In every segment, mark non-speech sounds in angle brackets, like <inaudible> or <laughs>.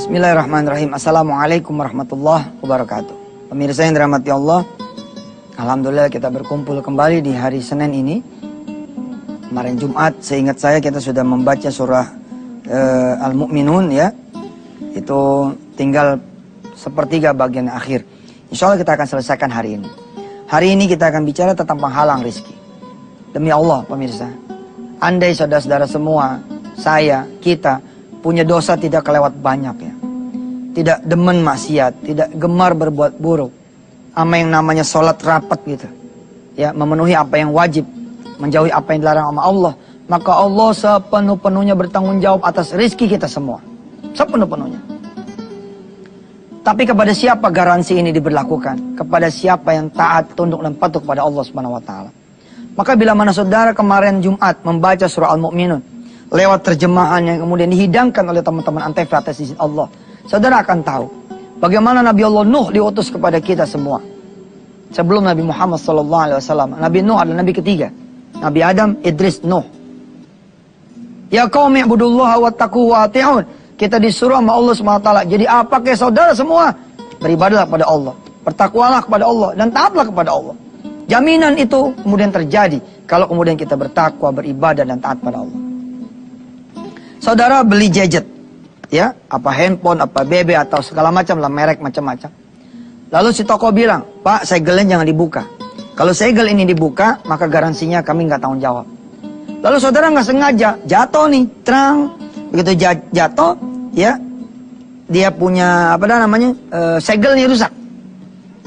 Bismillahirrahmanirrahim. Assalamualaikum warahmatullahi wabarakatuh. Pemirsa yang dirahmati Allah, Alhamdulillah kita berkumpul kembali di hari Senin ini. Kemarin Jumat, seingat saya kita sudah membaca surah uh, Al-Mu'minun ya. Itu tinggal sepertiga bagian akhir. Insya Allah kita akan selesaikan hari ini. Hari ini kita akan bicara tentang penghalang rizki. Demi Allah pemirsa. Andai saudara-saudara semua, saya, kita punya dosa tidak kelewat banyak ya. Tidak demen maksiat, tidak gemar berbuat buruk. Ama yang namanya sholat rapat gitu. Ya, memenuhi apa yang wajib, menjauhi apa yang dilarang sama Allah. Maka Allah sepenuh-penuhnya bertanggung jawab atas rizki kita semua. Sepenuh-penuhnya. Tapi kepada siapa garansi ini diberlakukan? Kepada siapa yang taat, tunduk dan patuh kepada Allah Subhanahu wa taala. Maka bila mana saudara kemarin Jumat membaca surah Al-Mu'minun, lewat terjemahan yang kemudian dihidangkan oleh teman-teman Antv atas Allah. Saudara akan tahu bagaimana Nabi Allah Nuh diutus kepada kita semua. Sebelum Nabi Muhammad SAW, Nabi Nuh adalah Nabi ketiga. Nabi Adam, Idris, Nuh. Ya kaum i'budullaha wattaqu wa ati'un. Kita disuruh sama Allah SWT. Jadi apa ke saudara semua? Beribadahlah kepada Allah. Bertakwalah kepada Allah. Dan taatlah kepada Allah. Jaminan itu kemudian terjadi. Kalau kemudian kita bertakwa, beribadah, dan taat pada Allah. Saudara beli gadget, ya, apa handphone, apa BB atau segala macam lah merek macam-macam. Lalu si toko bilang, Pak, segelnya jangan dibuka. Kalau segel ini dibuka, maka garansinya kami nggak tanggung jawab. Lalu saudara nggak sengaja jatuh nih, terang, begitu jatuh, ya, dia punya apa namanya, e, segelnya rusak.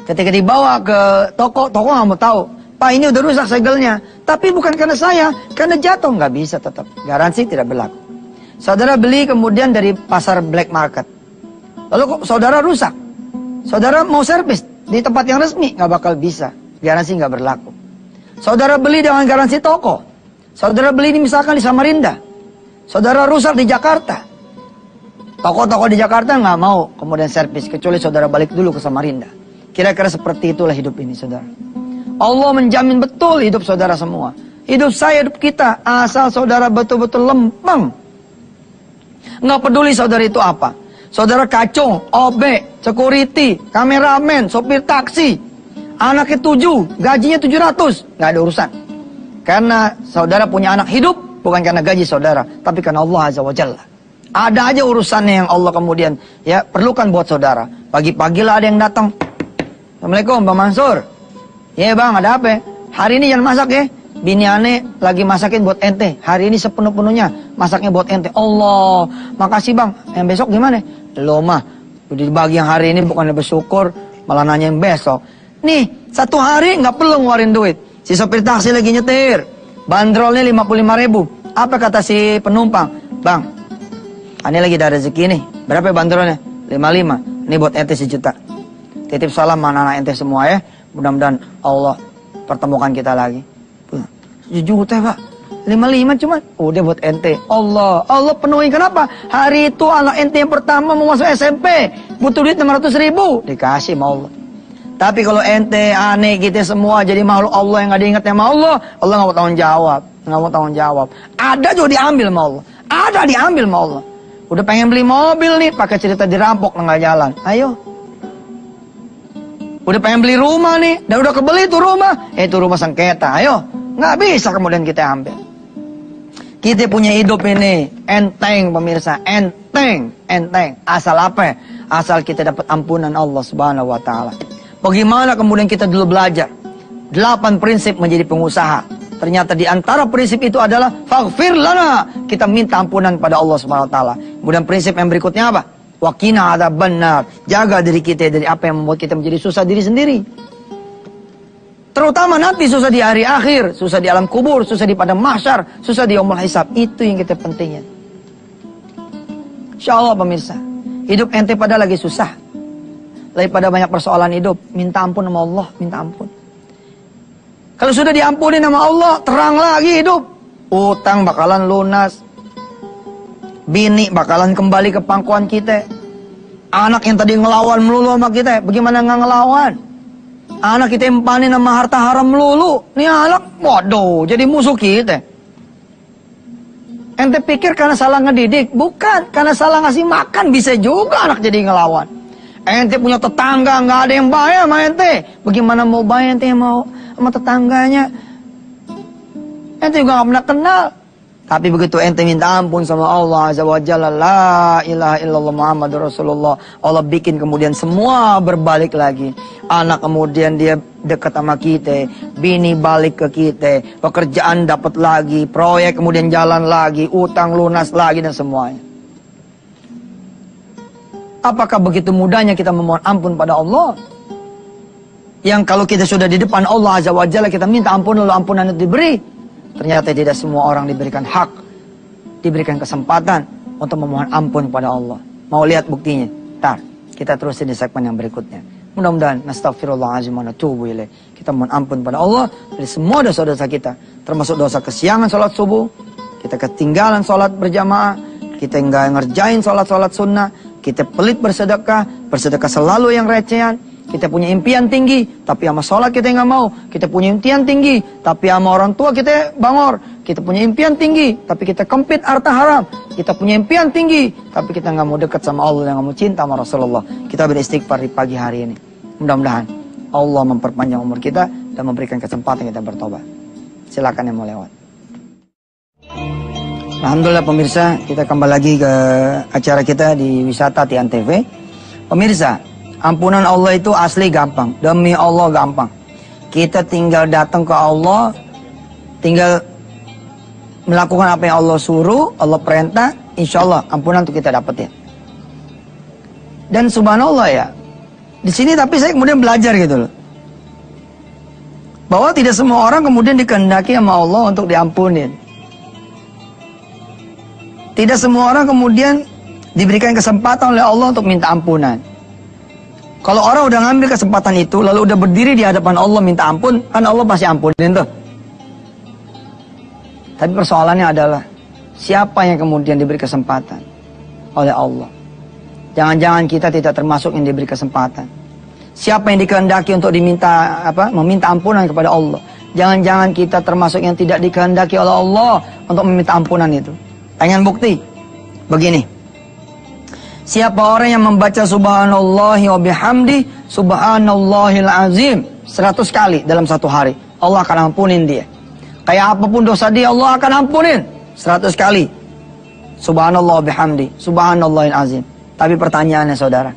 Ketika dibawa ke toko, toko nggak mau tahu. Pak ini udah rusak segelnya. Tapi bukan karena saya, karena jatuh nggak bisa tetap. Garansi tidak berlaku. Saudara beli kemudian dari pasar black market. Lalu saudara rusak. Saudara mau servis di tempat yang resmi nggak bakal bisa. Garansi nggak berlaku. Saudara beli dengan garansi toko. Saudara beli ini misalkan di Samarinda. Saudara rusak di Jakarta. Toko-toko di Jakarta nggak mau kemudian servis kecuali saudara balik dulu ke Samarinda. Kira-kira seperti itulah hidup ini saudara. Allah menjamin betul hidup saudara semua. Hidup saya, hidup kita. Asal saudara betul-betul lempeng Nggak peduli saudara itu apa. Saudara kacung, OB, security, kameramen, sopir taksi. Anaknya tujuh, gajinya tujuh ratus. Nggak ada urusan. Karena saudara punya anak hidup, bukan karena gaji saudara. Tapi karena Allah Azza wa Jalla. Ada aja urusannya yang Allah kemudian ya perlukan buat saudara. Pagi-pagi lah ada yang datang. Assalamualaikum Bang Mansur. Ya bang ada apa? Hari ini jangan masak ya. Bini aneh lagi masakin buat ente. Hari ini sepenuh-penuhnya masaknya buat ente. Allah, makasih bang. Yang besok gimana? Lo mah, udah dibagi yang hari ini bukannya bersyukur, malah nanya yang besok. Nih, satu hari nggak perlu ngeluarin duit. Si sopir taksi lagi nyetir. Bandrolnya 55 ribu. Apa kata si penumpang? Bang, ini lagi ada rezeki nih. Berapa bandrolnya? 55. Ini buat ente sejuta. Titip salam mana anak ente semua ya. Mudah-mudahan Allah pertemukan kita lagi. Jujur teh pak. lima lima cuma udah buat ente. Allah, Allah penuhi kenapa? Hari itu anak ente yang pertama mau masuk SMP, butuh duit 600 ribu, dikasih sama Allah. Tapi kalau ente aneh gitu semua jadi makhluk Allah yang gak diingat sama Allah, Allah gak mau tanggung jawab, gak mau tanggung jawab. Ada juga diambil sama Allah, ada diambil sama Allah. Udah pengen beli mobil nih, pakai cerita dirampok nggak jalan. Ayo, Udah pengen beli rumah nih, dan udah kebeli tuh rumah. Eh itu rumah sengketa, ayo. Nggak bisa kemudian kita ambil. Kita punya hidup ini enteng pemirsa, enteng, enteng. Asal apa? Asal kita dapat ampunan Allah Subhanahu wa taala. Bagaimana kemudian kita dulu belajar? Delapan prinsip menjadi pengusaha. Ternyata di antara prinsip itu adalah faghfir lana. Kita minta ampunan pada Allah Subhanahu wa taala. Kemudian prinsip yang berikutnya apa? Wakina ada benar. Jaga diri kita dari apa yang membuat kita menjadi susah diri sendiri. Terutama nanti susah di hari akhir, susah di alam kubur, susah di padang mahsyar, susah di yaumul hisab. Itu yang kita pentingnya. Insya Allah pemirsa, hidup ente pada lagi susah. Lagi pada banyak persoalan hidup, minta ampun sama Allah, minta ampun. Kalau sudah diampuni nama Allah, terang lagi hidup. Utang bakalan lunas. Bini bakalan kembali ke pangkuan kita. Anak yang tadi ngelawan melulu sama kita, bagaimana nggak ngelawan? Anak kita empanin nama harta haram melulu. Nih anak, waduh, jadi musuh kita. Ente pikir karena salah ngedidik? Bukan, karena salah ngasih makan bisa juga anak jadi ngelawan. Ente punya tetangga nggak ada yang bayar sama ente. Bagaimana mau bayar ente mau sama tetangganya? Ente juga nggak pernah kenal. Tapi begitu ente minta ampun sama Allah Azza wa Jalla, la ilaha illallah Muhammad Rasulullah. Allah bikin kemudian semua berbalik lagi. Anak kemudian dia dekat sama kita, bini balik ke kita, pekerjaan dapat lagi, proyek kemudian jalan lagi, utang lunas lagi dan semuanya. Apakah begitu mudahnya kita memohon ampun pada Allah? Yang kalau kita sudah di depan Allah Azza wa Jalla kita minta ampun lalu ampunan itu diberi. Ternyata tidak semua orang diberikan hak, diberikan kesempatan untuk memohon ampun kepada Allah. Mau lihat buktinya? Tar, kita terusin di segmen yang berikutnya. Mudah-mudahan nastaghfirullahalazim wa natubu ilaih. Kita mohon ampun pada Allah dari semua dosa-dosa kita, termasuk dosa kesiangan sholat subuh, kita ketinggalan sholat berjamaah, kita nggak ngerjain sholat-sholat sunnah, kita pelit bersedekah, bersedekah selalu yang recehan, kita punya impian tinggi, tapi sama sholat kita nggak mau. Kita punya impian tinggi, tapi sama orang tua kita bangor. Kita punya impian tinggi, tapi kita kempit harta haram. Kita punya impian tinggi, tapi kita nggak mau dekat sama Allah yang nggak mau cinta sama Rasulullah. Kita beristighfar di pagi hari ini. Mudah-mudahan Allah memperpanjang umur kita dan memberikan kesempatan kita bertobat. Silakan yang mau lewat. Alhamdulillah pemirsa, kita kembali lagi ke acara kita di Wisata Tian TV. Pemirsa, Ampunan Allah itu asli gampang. Demi Allah gampang. Kita tinggal datang ke Allah, tinggal melakukan apa yang Allah suruh, Allah perintah, insya Allah ampunan itu kita dapetin. Dan subhanallah ya, di sini tapi saya kemudian belajar gitu loh. Bahwa tidak semua orang kemudian dikehendaki sama Allah untuk diampunin. Tidak semua orang kemudian diberikan kesempatan oleh Allah untuk minta ampunan. Kalau orang udah ngambil kesempatan itu, lalu udah berdiri di hadapan Allah minta ampun, kan Allah pasti ampunin tuh. Tapi persoalannya adalah, siapa yang kemudian diberi kesempatan oleh Allah? Jangan-jangan kita tidak termasuk yang diberi kesempatan. Siapa yang dikehendaki untuk diminta apa? Meminta ampunan kepada Allah. Jangan-jangan kita termasuk yang tidak dikehendaki oleh Allah untuk meminta ampunan itu. Pengen bukti? Begini. Siapa orang yang membaca subhanallah wa bihamdi subhanallahil azim 100 kali dalam satu hari, Allah akan ampunin dia. Kayak apa pun dosa dia, Allah akan ampunin 100 kali. Subhanallah bihamdi, subhanallahil azim. Tapi pertanyaannya saudara,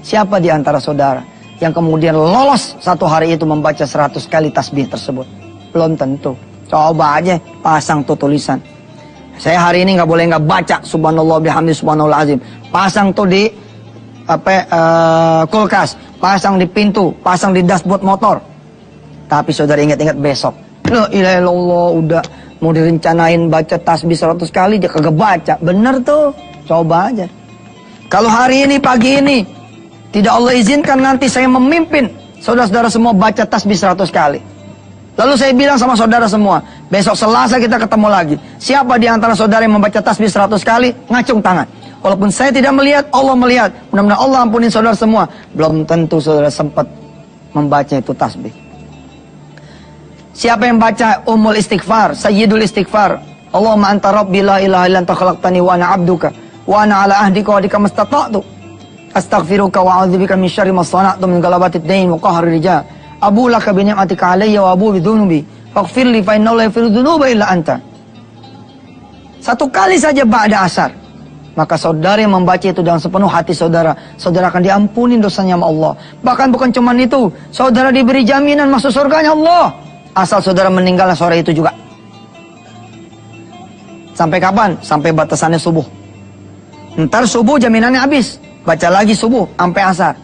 siapa di antara saudara yang kemudian lolos satu hari itu membaca 100 kali tasbih tersebut? Belum tentu. Coba aja pasang tuh tulisan. Saya hari ini nggak boleh nggak baca subhanallah bihamdi subhanallah azim. Pasang tuh di apa uh, kulkas, pasang di pintu, pasang di dashboard motor. Tapi saudara ingat-ingat besok. La ilaha udah mau direncanain baca tasbih 100 kali dia kagak baca. Bener tuh. Coba aja. Kalau hari ini pagi ini tidak Allah izinkan nanti saya memimpin saudara-saudara semua baca tasbih 100 kali. Lalu saya bilang sama saudara semua, besok selasa kita ketemu lagi. Siapa di antara saudara yang membaca tasbih 100 kali, ngacung tangan. Walaupun saya tidak melihat, Allah melihat. Mudah-mudahan Allah ampuni saudara semua. Belum tentu saudara sempat membaca itu tasbih. Siapa yang baca umul istighfar, sayyidul istighfar. Allahumma anta rabbi la ilaha illa anta khalaqtani wa ana abduka. Wa ana ala ahdika wa adika mastata'tu. Astaghfiruka wa a'udzubika min syarri ma sana'tu min galabatid dain wa qahri rijal. Abu laka bi ni'matika alayya wa abu bi dhunubi. Faghfir li fa innahu la yaghfiru dhunuba illa anta. Satu kali saja ba'da asar. Maka saudara yang membaca itu dengan sepenuh hati saudara, saudara akan diampuni dosanya sama Allah. Bahkan bukan cuma itu, saudara diberi jaminan masuk surganya Allah. Asal saudara meninggal sore itu juga. Sampai kapan? Sampai batasannya subuh. Ntar subuh jaminannya habis. Baca lagi subuh, sampai asar.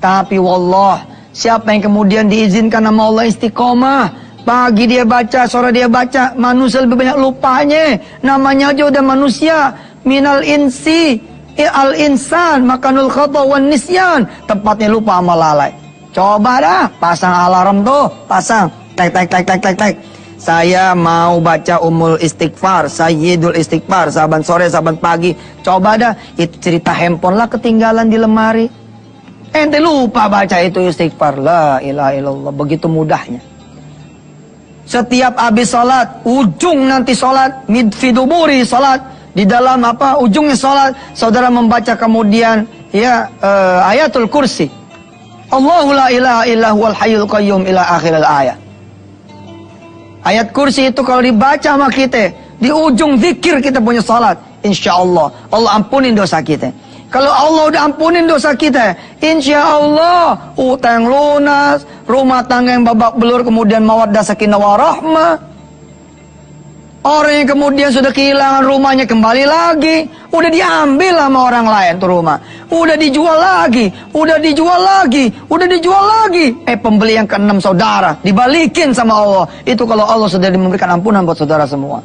Tapi wallah, Siapa yang kemudian diizinkan nama Allah istiqomah. Pagi dia baca, sore dia baca. Manusia lebih banyak lupanya. Namanya aja udah manusia. Minal insi. Al insan. Makanul khata wan nisyan. Tempatnya lupa sama lalai. Coba dah. Pasang alarm tuh. Pasang. Tek, tek, tek, tek, tek, tek. Saya mau baca umul istighfar. Sayyidul istighfar. Saban sore, saban pagi. Coba dah. Itu cerita handphone lah ketinggalan di lemari. Ente lupa baca itu istighfar. La ilaha illallah. Begitu mudahnya. Setiap habis sholat, ujung nanti sholat, midfiduburi sholat, Di dalam apa ujungnya sholat, saudara membaca kemudian ya uh, ayatul kursi. Allahu la ilaha illa huwal hayyul qayyum ila akhir ayat. Ayat kursi itu kalau dibaca sama kita, di ujung zikir kita punya salat, insya Allah, Allah ampunin dosa kita. Kalau Allah udah ampunin dosa kita, insya Allah utang lunas, rumah tangga yang babak belur kemudian mawaddah sakinah warahmah, Orang yang kemudian sudah kehilangan rumahnya kembali lagi. Udah diambil sama orang lain tuh rumah. Udah dijual lagi. Udah dijual lagi. Udah dijual lagi. Eh pembeli yang keenam saudara. Dibalikin sama Allah. Itu kalau Allah sudah memberikan ampunan buat saudara semua.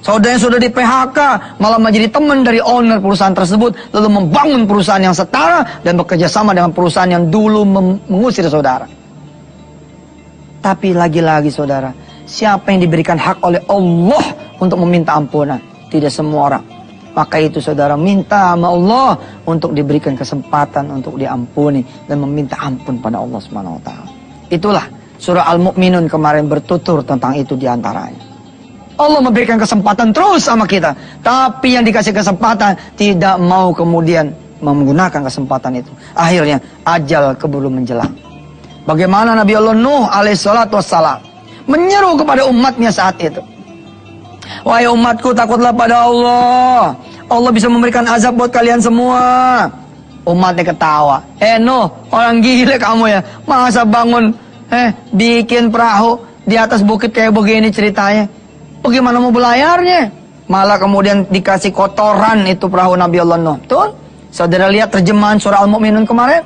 Saudara yang sudah di PHK malah menjadi teman dari owner perusahaan tersebut. Lalu membangun perusahaan yang setara. Dan bekerja sama dengan perusahaan yang dulu mengusir saudara. Tapi lagi-lagi saudara Siapa yang diberikan hak oleh Allah untuk meminta ampunan? Tidak semua orang. Maka itu saudara minta sama Allah untuk diberikan kesempatan untuk diampuni dan meminta ampun pada Allah Subhanahu wa taala. Itulah surah Al-Mu'minun kemarin bertutur tentang itu di antaranya. Allah memberikan kesempatan terus sama kita. Tapi yang dikasih kesempatan tidak mau kemudian menggunakan kesempatan itu. Akhirnya ajal keburu menjelang. Bagaimana Nabi Allah Nuh alaihissalatu wassalam menyeru kepada umatnya saat itu. Wahai umatku takutlah pada Allah. Allah bisa memberikan azab buat kalian semua. Umatnya ketawa. Eh no, orang gila kamu ya. Masa bangun eh bikin perahu di atas bukit kayak begini ceritanya. Bagaimana mau belayarnya? Malah kemudian dikasih kotoran itu perahu Nabi Allah Nuh. Tuh, saudara lihat terjemahan surah Al-Mu'minun kemarin.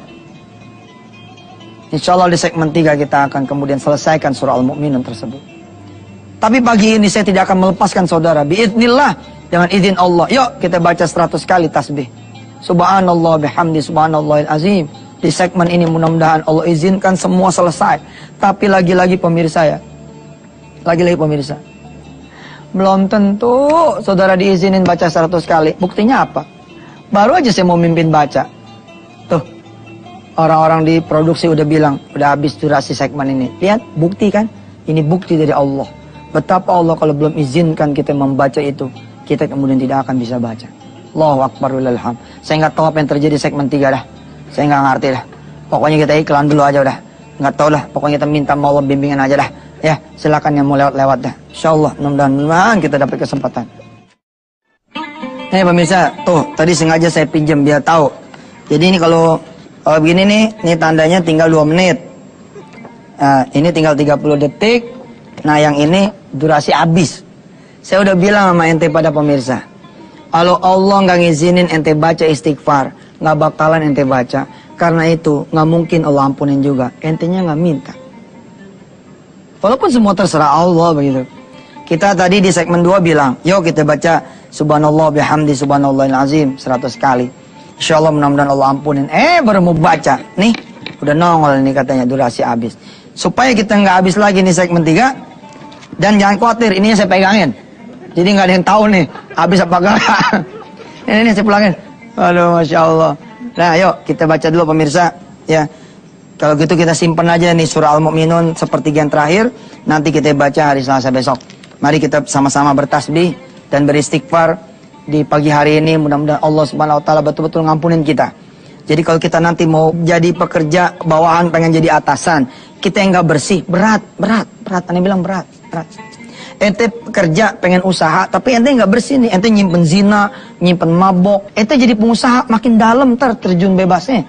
Insya Allah di segmen 3 kita akan kemudian selesaikan surah Al-Mu'minun tersebut. Tapi pagi ini saya tidak akan melepaskan saudara. Biiznillah dengan izin Allah. Yuk kita baca 100 kali tasbih. Subhanallah bihamdi subhanallah azim. Di segmen ini mudah-mudahan Allah izinkan semua selesai. Tapi lagi-lagi pemirsa ya. Lagi-lagi pemirsa. Belum tentu saudara diizinin baca 100 kali. Buktinya apa? Baru aja saya mau mimpin baca. Orang-orang di produksi udah bilang, udah habis durasi segmen ini. Lihat, bukti kan? Ini bukti dari Allah. Betapa Allah kalau belum izinkan kita membaca itu, kita kemudian tidak akan bisa baca. Allahu Akbar ham. Saya nggak tahu apa yang terjadi segmen 3 dah. Saya nggak ngerti dah. Pokoknya kita iklan dulu aja udah. Nggak tahu lah. Pokoknya kita minta mau bimbingan aja dah. Ya, silakan yang mau lewat-lewat dah. Insya Allah, mudah-mudahan kita dapat kesempatan. Nih pemirsa, tuh tadi sengaja saya pinjam biar tahu. Jadi ini kalau kalau begini nih, ini tandanya tinggal 2 menit. Nah, ini tinggal 30 detik. Nah, yang ini durasi habis. Saya udah bilang sama ente pada pemirsa. Kalau Allah nggak ngizinin ente baca istighfar, nggak bakalan ente baca. Karena itu nggak mungkin Allah ampunin juga. Entenya nggak minta. Walaupun semua terserah Allah begitu. Kita tadi di segmen 2 bilang, yuk kita baca subhanallah bihamdi subhanallah azim 100 kali. Insya Allah mudah-mudahan Allah ampunin. Eh baru mau baca. Nih udah nongol nih katanya durasi habis. Supaya kita nggak habis lagi nih segmen 3. Dan jangan khawatir ini saya pegangin. Jadi nggak ada yang tahu nih habis apa enggak. <laughs> ini, ini saya pulangin. Aduh Masya Allah. Nah yuk kita baca dulu pemirsa. Ya. Kalau gitu kita simpan aja nih surah Al-Mu'minun seperti yang terakhir. Nanti kita baca hari Selasa besok. Mari kita sama-sama bertasbih dan beristighfar di pagi hari ini mudah-mudahan Allah Subhanahu wa taala betul-betul ngampunin kita. Jadi kalau kita nanti mau jadi pekerja bawahan pengen jadi atasan, kita yang nggak bersih, berat, berat, berat. Ane bilang berat, berat. Ente kerja pengen usaha, tapi ente nggak bersih nih, ente nyimpen zina, nyimpen mabok. Ente jadi pengusaha makin dalam ter terjun bebasnya.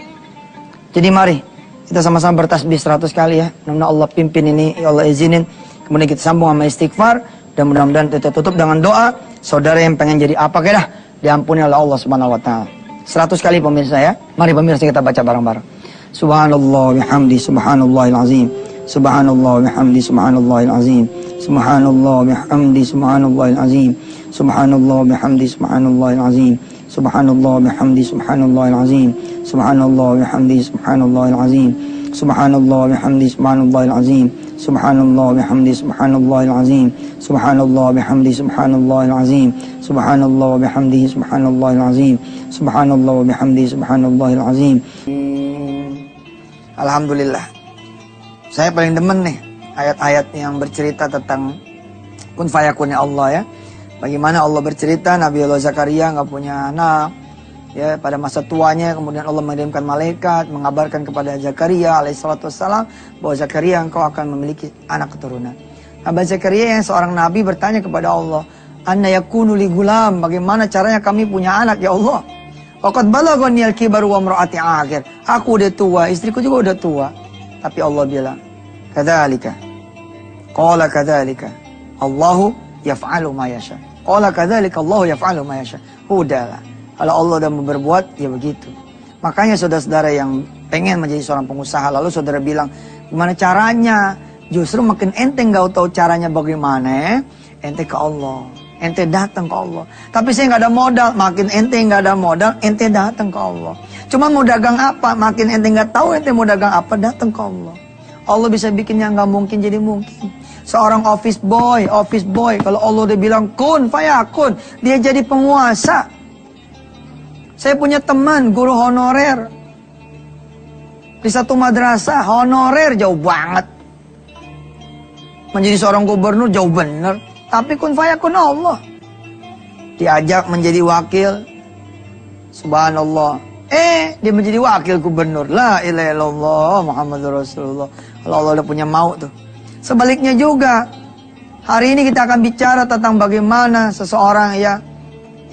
Jadi mari kita sama-sama bertasbih 100 kali ya. Mudah-mudahan Allah pimpin ini, ya Allah izinin. Kemudian kita sambung sama istighfar dan mudah-mudahan kita tutup dengan doa saudara yang pengen jadi apa kira diampuni oleh Allah Subhanahu wa taala. 100 kali pemirsa ya. Mari pemirsa kita baca bareng-bareng. Subhanallah bihamdi subhanallahil azim. Subhanallah bihamdi subhanallahil azim. Subhanallah bihamdi subhanallahil azim. Subhanallah bihamdi subhanallahil azim. Subhanallah bihamdi subhanallahil azim. Subhanallah bihamdi subhanallahil azim. Subhanallah bihamdi subhanallahil azim. Subhanallah bihamdi subhanallahil azim. Subhanallah bihamdi subhanallahil azim. Subhanallah bihamdi subhanallahil azim. Subhanallah bihamdi subhanallahil azim. Alhamdulillah. Saya paling demen nih ayat-ayat yang bercerita tentang kun fayakunnya Allah ya. Bagaimana Allah bercerita Nabi Allah Zakaria nggak punya anak. Ya, pada masa tuanya kemudian Allah mengirimkan malaikat mengabarkan kepada Zakaria alaihissalatu wassalam bahwa Zakaria engkau akan memiliki anak keturunan. Nabi Zakaria yang seorang nabi bertanya kepada Allah, "Anna yakunu li gulam? Bagaimana caranya kami punya anak ya Allah?" Waqad balaghani al-kibaru wa imraati akhir. Aku udah tua, istriku juga udah tua. Tapi Allah bilang, "Kadzalika." Qala kadzalika. Allahu yaf'alu ma yasha. Qala kadzalika Allahu yaf'alu ma yasha. Udahlah. Kalau Allah udah berbuat, ya begitu. Makanya saudara-saudara yang pengen menjadi seorang pengusaha, lalu saudara bilang, gimana caranya? Justru makin ente nggak tahu caranya bagaimana, ente ke Allah. Ente datang ke Allah. Tapi saya nggak ada modal, makin ente nggak ada modal, ente datang ke Allah. Cuma mau dagang apa, makin ente nggak tahu ente mau dagang apa, datang ke Allah. Allah bisa bikin yang nggak mungkin jadi mungkin. Seorang office boy, office boy, kalau Allah udah bilang kun, fayakun, dia jadi penguasa. Saya punya teman guru honorer. Di satu madrasah honorer jauh banget. Menjadi seorang gubernur jauh bener. Tapi kun fayakun Allah. Diajak menjadi wakil. Subhanallah. Eh, dia menjadi wakil gubernur. La ilaha illallah Muhammad Rasulullah. Kalau Allah udah punya mau tuh. Sebaliknya juga. Hari ini kita akan bicara tentang bagaimana seseorang ya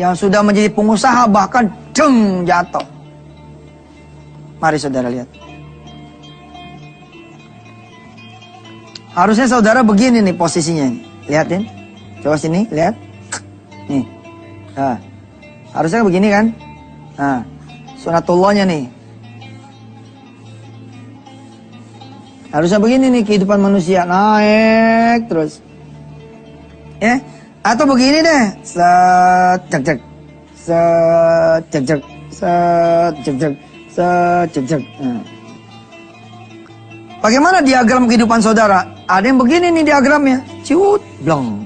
yang sudah menjadi pengusaha bahkan jeng jatuh. Mari saudara lihat. Harusnya saudara begini nih posisinya. Lihatin. Coba sini, lihat. Nih. Nah. Harusnya begini kan? Nah. Sunatullahnya nih. Harusnya begini nih kehidupan manusia. Naik terus. Ya. Atau begini deh. Set, cek, cek. Set, cek, cek. Set, cek, cek. Set, cek, cek. Nah. Bagaimana diagram kehidupan saudara? Ada yang begini nih diagramnya. Cut, blong.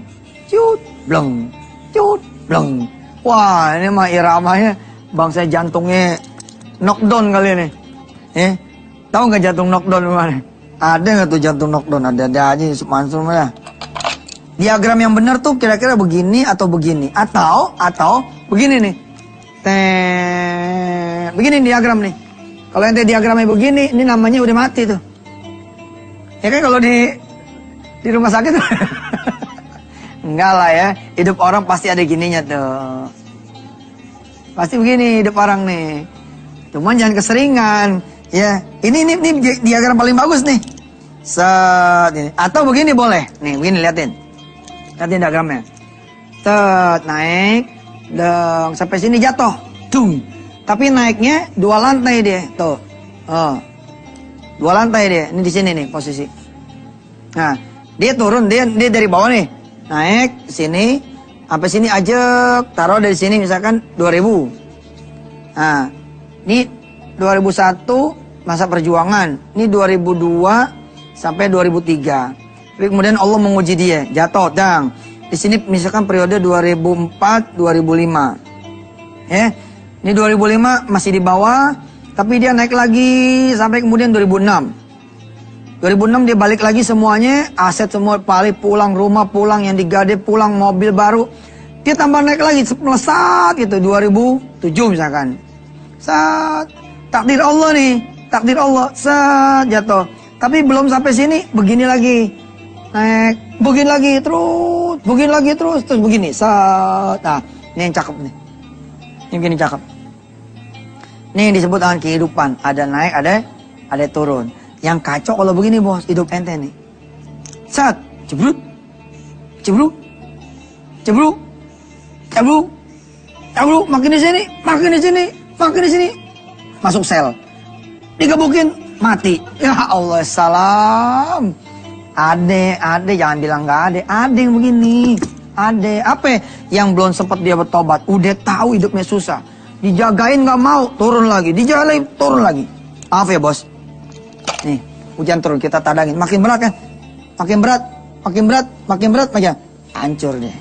Cut, blong. Cut, blong. Wah, ini mah iramanya bangsa jantungnya knockdown kali ini. Eh, tahu nggak jantung knockdown gimana? Ada nggak tuh jantung knockdown? Ada-ada aja Mansur mah. Diagram yang benar tuh kira-kira begini atau begini atau atau begini nih. Ten, begini diagram nih. Kalau ente diagramnya begini, ini namanya udah mati tuh. Ya kan kalau di di rumah sakit <laughs> enggak lah ya. Hidup orang pasti ada gininya tuh. Pasti begini hidup orang nih. Cuman jangan keseringan. Ya, ini ini, ini diagram paling bagus nih. Set ini. Atau begini boleh. Nih, begini liatin. Liatin diagramnya. Set naik dong sampai sini jatuh. Dung. Tapi naiknya dua lantai dia. Tuh. Oh. Dua lantai dia. Ini di sini nih posisi. Nah, dia turun dia dia dari bawah nih. Naik sini sampai sini aja taruh dari sini misalkan 2000. Nah, ini 2001 masa perjuangan. Ini 2002 sampai 2003. Tapi kemudian Allah menguji dia, jatuh, dang. Di sini misalkan periode 2004 2005. Ya. Ini 2005 masih di bawah, tapi dia naik lagi sampai kemudian 2006. 2006 dia balik lagi semuanya, aset semua balik pulang, rumah pulang, yang digade pulang, mobil baru. Dia tambah naik lagi, melesat gitu, 2007 misalkan. Saat takdir Allah nih, takdir Allah, saat jatuh. Tapi belum sampai sini, begini lagi. Naik, begini lagi, terus, begini lagi, terus, terus begini. Saat, nah, ini yang cakep nih. Ini begini cakep. Ini yang disebut dengan kehidupan. Ada naik, ada ada turun. Yang kacau kalau begini bos, hidup ente nih. Saat, cebrut, cebrut, cebrut, cebrut, cebrut, makin di sini, makin di sini, makin di sini. Masuk sel. Digebukin, mati. Ya Allah, salam. Ade, ade, jangan bilang nggak ade. Ade yang begini. Ade, apa yang belum sempat dia bertobat? Udah tahu hidupnya susah Dijagain nggak mau, turun lagi. Dijagain, turun lagi. Maaf ya bos. Nih, hujan turun, kita tadangin. Makin berat kan? Makin berat, makin berat, makin berat, makin hancur deh.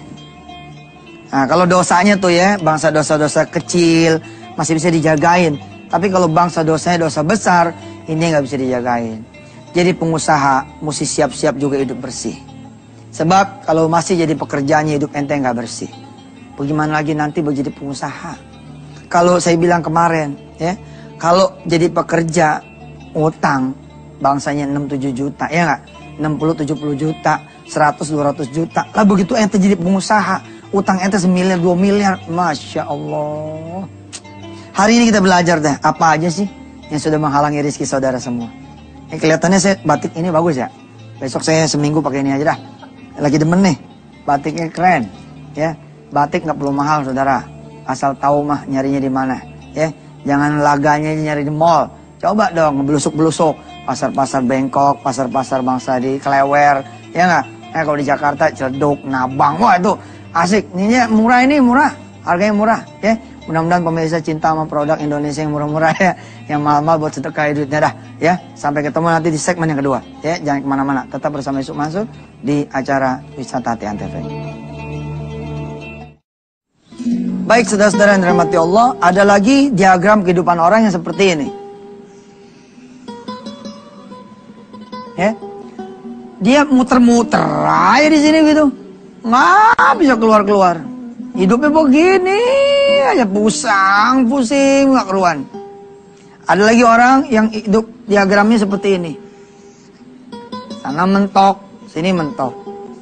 Nah, kalau dosanya tuh ya, bangsa dosa-dosa kecil masih bisa dijagain. Tapi kalau bangsa dosanya dosa besar, ini nggak bisa dijagain. Jadi pengusaha mesti siap-siap juga hidup bersih. Sebab kalau masih jadi pekerjaannya hidup ente nggak bersih. Bagaimana lagi nanti menjadi pengusaha? Kalau saya bilang kemarin, ya, kalau jadi pekerja utang bangsanya 6-7 juta, ya nggak? 60-70 juta, 100-200 juta. Lah begitu ente jadi pengusaha, utang ente semiliar, dua miliar, masya Allah. Hari ini kita belajar deh, apa aja sih yang sudah menghalangi rezeki saudara semua. Eh, kelihatannya saya batik ini bagus ya. Besok saya seminggu pakai ini aja dah. Lagi demen nih, batiknya keren, ya. Batik nggak perlu mahal saudara, asal tahu mah nyarinya di mana, ya. Jangan laganya nyari di mall. Coba dong ngebelusuk-belusuk pasar-pasar Bengkok, pasar-pasar bangsa di Klewer, ya nggak? Eh kalau di Jakarta Ciledug, Nabang, wah itu asik. Ini murah ini murah, harganya murah, ya. Mudah-mudahan pemirsa cinta sama produk Indonesia yang murah-murah ya, yang mahal-mahal buat sedekah duitnya dah, ya. Sampai ketemu nanti di segmen yang kedua, ya. Jangan ke mana-mana, tetap bersama Yusuf Mansur di acara Wisata Hati Antv. Baik saudara-saudara yang dirahmati Allah, ada lagi diagram kehidupan orang yang seperti ini. Ya. Dia muter-muter aja di sini gitu. Nggak bisa keluar-keluar. Hidupnya begini aja pusang, pusing, nggak keruan. Ada lagi orang yang hidup diagramnya seperti ini. Sana mentok, sini mentok.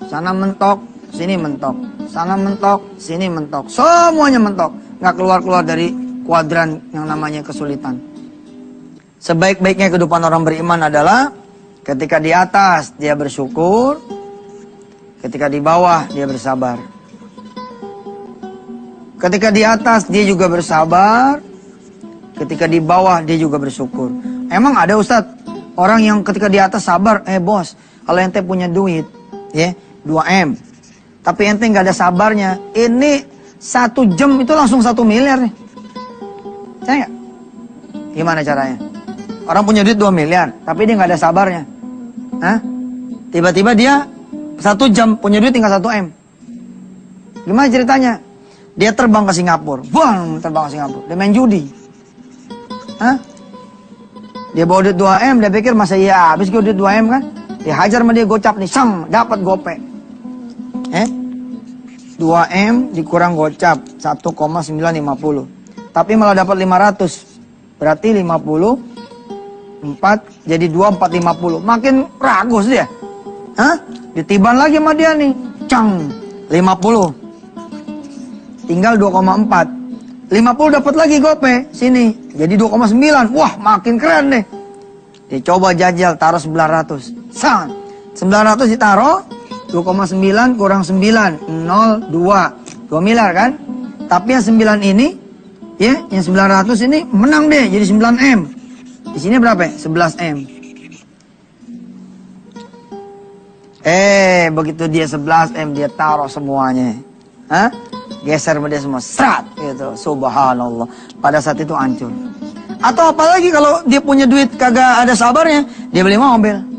Sana mentok, sini mentok, sana mentok, sini mentok, semuanya mentok, nggak keluar-keluar dari kuadran yang namanya kesulitan. Sebaik-baiknya kehidupan orang beriman adalah ketika di atas dia bersyukur, ketika di bawah dia bersabar. Ketika di atas dia juga bersabar, ketika di bawah dia juga bersyukur. Emang ada Ustadz orang yang ketika di atas sabar, eh bos, kalau ente punya duit, ya 2M, tapi ente nggak ada sabarnya. Ini satu jam itu langsung satu miliar nih. Saya nggak? Gimana caranya? Orang punya duit 2 miliar, tapi dia nggak ada sabarnya. Hah? Tiba-tiba dia satu jam punya duit tinggal satu M. Gimana ceritanya? Dia terbang ke Singapura. Bang, terbang ke Singapura. Dia main judi. Hah? Dia bawa duit 2M, dia pikir masa iya habis gue duit 2M kan? Dia hajar sama dia gocap nih, sang, dapat gope. Eh? 2M dikurang gocap 1,950. Tapi malah dapat 500. Berarti 50 4 jadi 2450. Makin ragus dia. Hah? Ditiban lagi sama dia nih. Cang 50. Tinggal 2,4. 50 dapat lagi gope sini. Jadi 2,9. Wah, makin keren deh. Dia coba jajal taruh 900. Sang. 900 ditaruh 2,9 kurang 9 0 2 2 miliar kan tapi yang 9 ini ya yang 900 ini menang deh jadi 9M di sini berapa 11M eh begitu dia 11M dia taruh semuanya Hah? Geser dia semua serat gitu subhanallah pada saat itu hancur atau apalagi kalau dia punya duit kagak ada sabarnya dia beli mobil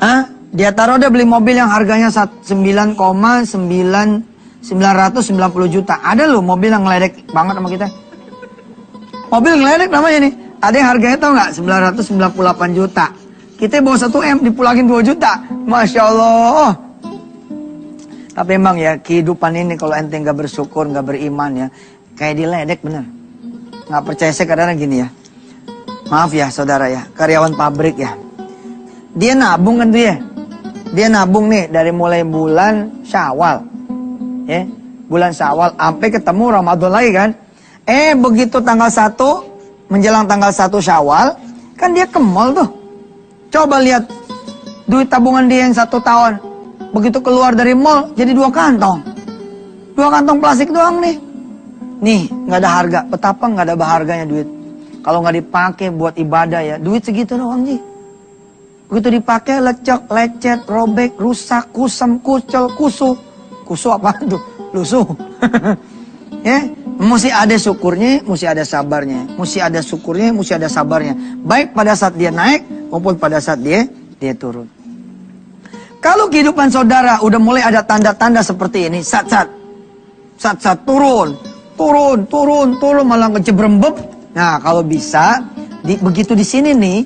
Hah? Dia taruh dia beli mobil yang harganya 9,9 990 juta. Ada loh mobil yang ngeledek banget sama kita. Mobil ngeledek namanya nih. Ada yang harganya tau nggak? 998 juta. Kita bawa 1 M dipulangin 2 juta. Masya Allah. Tapi emang ya kehidupan ini kalau ente nggak bersyukur, nggak beriman ya. Kayak diledek bener. Nggak percaya saya kadang gini ya. Maaf ya saudara ya. Karyawan pabrik ya. Dia nabung kan tuh ya dia nabung nih dari mulai bulan Syawal. Ya, bulan Syawal sampai ketemu Ramadan lagi kan. Eh begitu tanggal 1 menjelang tanggal 1 Syawal, kan dia ke mall tuh. Coba lihat duit tabungan dia yang satu tahun. Begitu keluar dari mall jadi dua kantong. Dua kantong plastik doang nih. Nih, nggak ada harga. Betapa nggak ada berharganya duit. Kalau nggak dipakai buat ibadah ya, duit segitu doang sih. Begitu dipakai lecek, lecet, robek, rusak, kusam, kucel, kusu. Kusu apa tuh? Lusuh. <laughs> ya, mesti ada syukurnya, mesti ada sabarnya. Mesti ada syukurnya, mesti ada sabarnya. Baik pada saat dia naik maupun pada saat dia dia turun. Kalau kehidupan saudara udah mulai ada tanda-tanda seperti ini, sat-sat. Sat-sat turun, turun, turun, turun malah kecebrembeb. Nah, kalau bisa di, begitu di sini nih,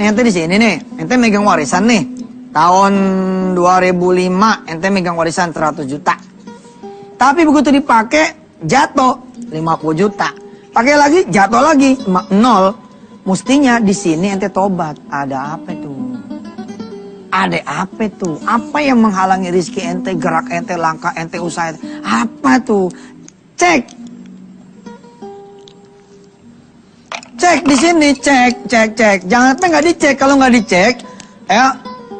ente di sini nih, ente megang warisan nih. Tahun 2005 ente megang warisan 100 juta. Tapi begitu dipakai jatuh 50 juta. Pakai lagi jatuh lagi ma- nol. Mestinya di sini ente tobat. Ada apa tuh? Ada apa tuh? Apa yang menghalangi rizki ente, gerak ente, langkah ente, usaha ente? Apa tuh? Cek. Cek di sini, cek, cek, cek. Jangan sampai nggak dicek. Kalau nggak dicek, ya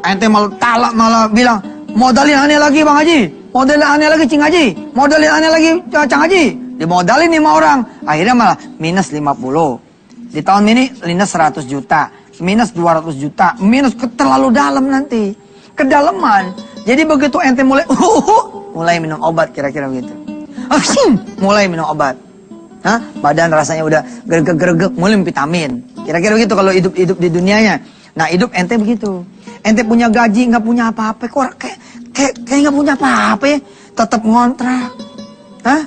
ente malah talak malah bilang modalin aneh lagi bang Haji, modalin aneh lagi cing Haji, modalin aneh lagi cang Haji. Dimodalin lima orang, akhirnya malah minus 50. Di tahun ini minus 100 juta, minus 200 juta, minus ke terlalu dalam nanti. Kedalaman. Jadi begitu ente mulai uh, <laughs> uh, uh, mulai minum obat kira-kira begitu. Asyim, mulai minum obat. Hah? Badan rasanya udah gergek-gergek, mulai vitamin. Kira-kira begitu kalau hidup-hidup di dunianya. Nah hidup ente begitu. Ente punya gaji, nggak punya apa-apa. Kok kayak kayak kayak nggak punya apa-apa ya? Tetap ngontrak. Hah?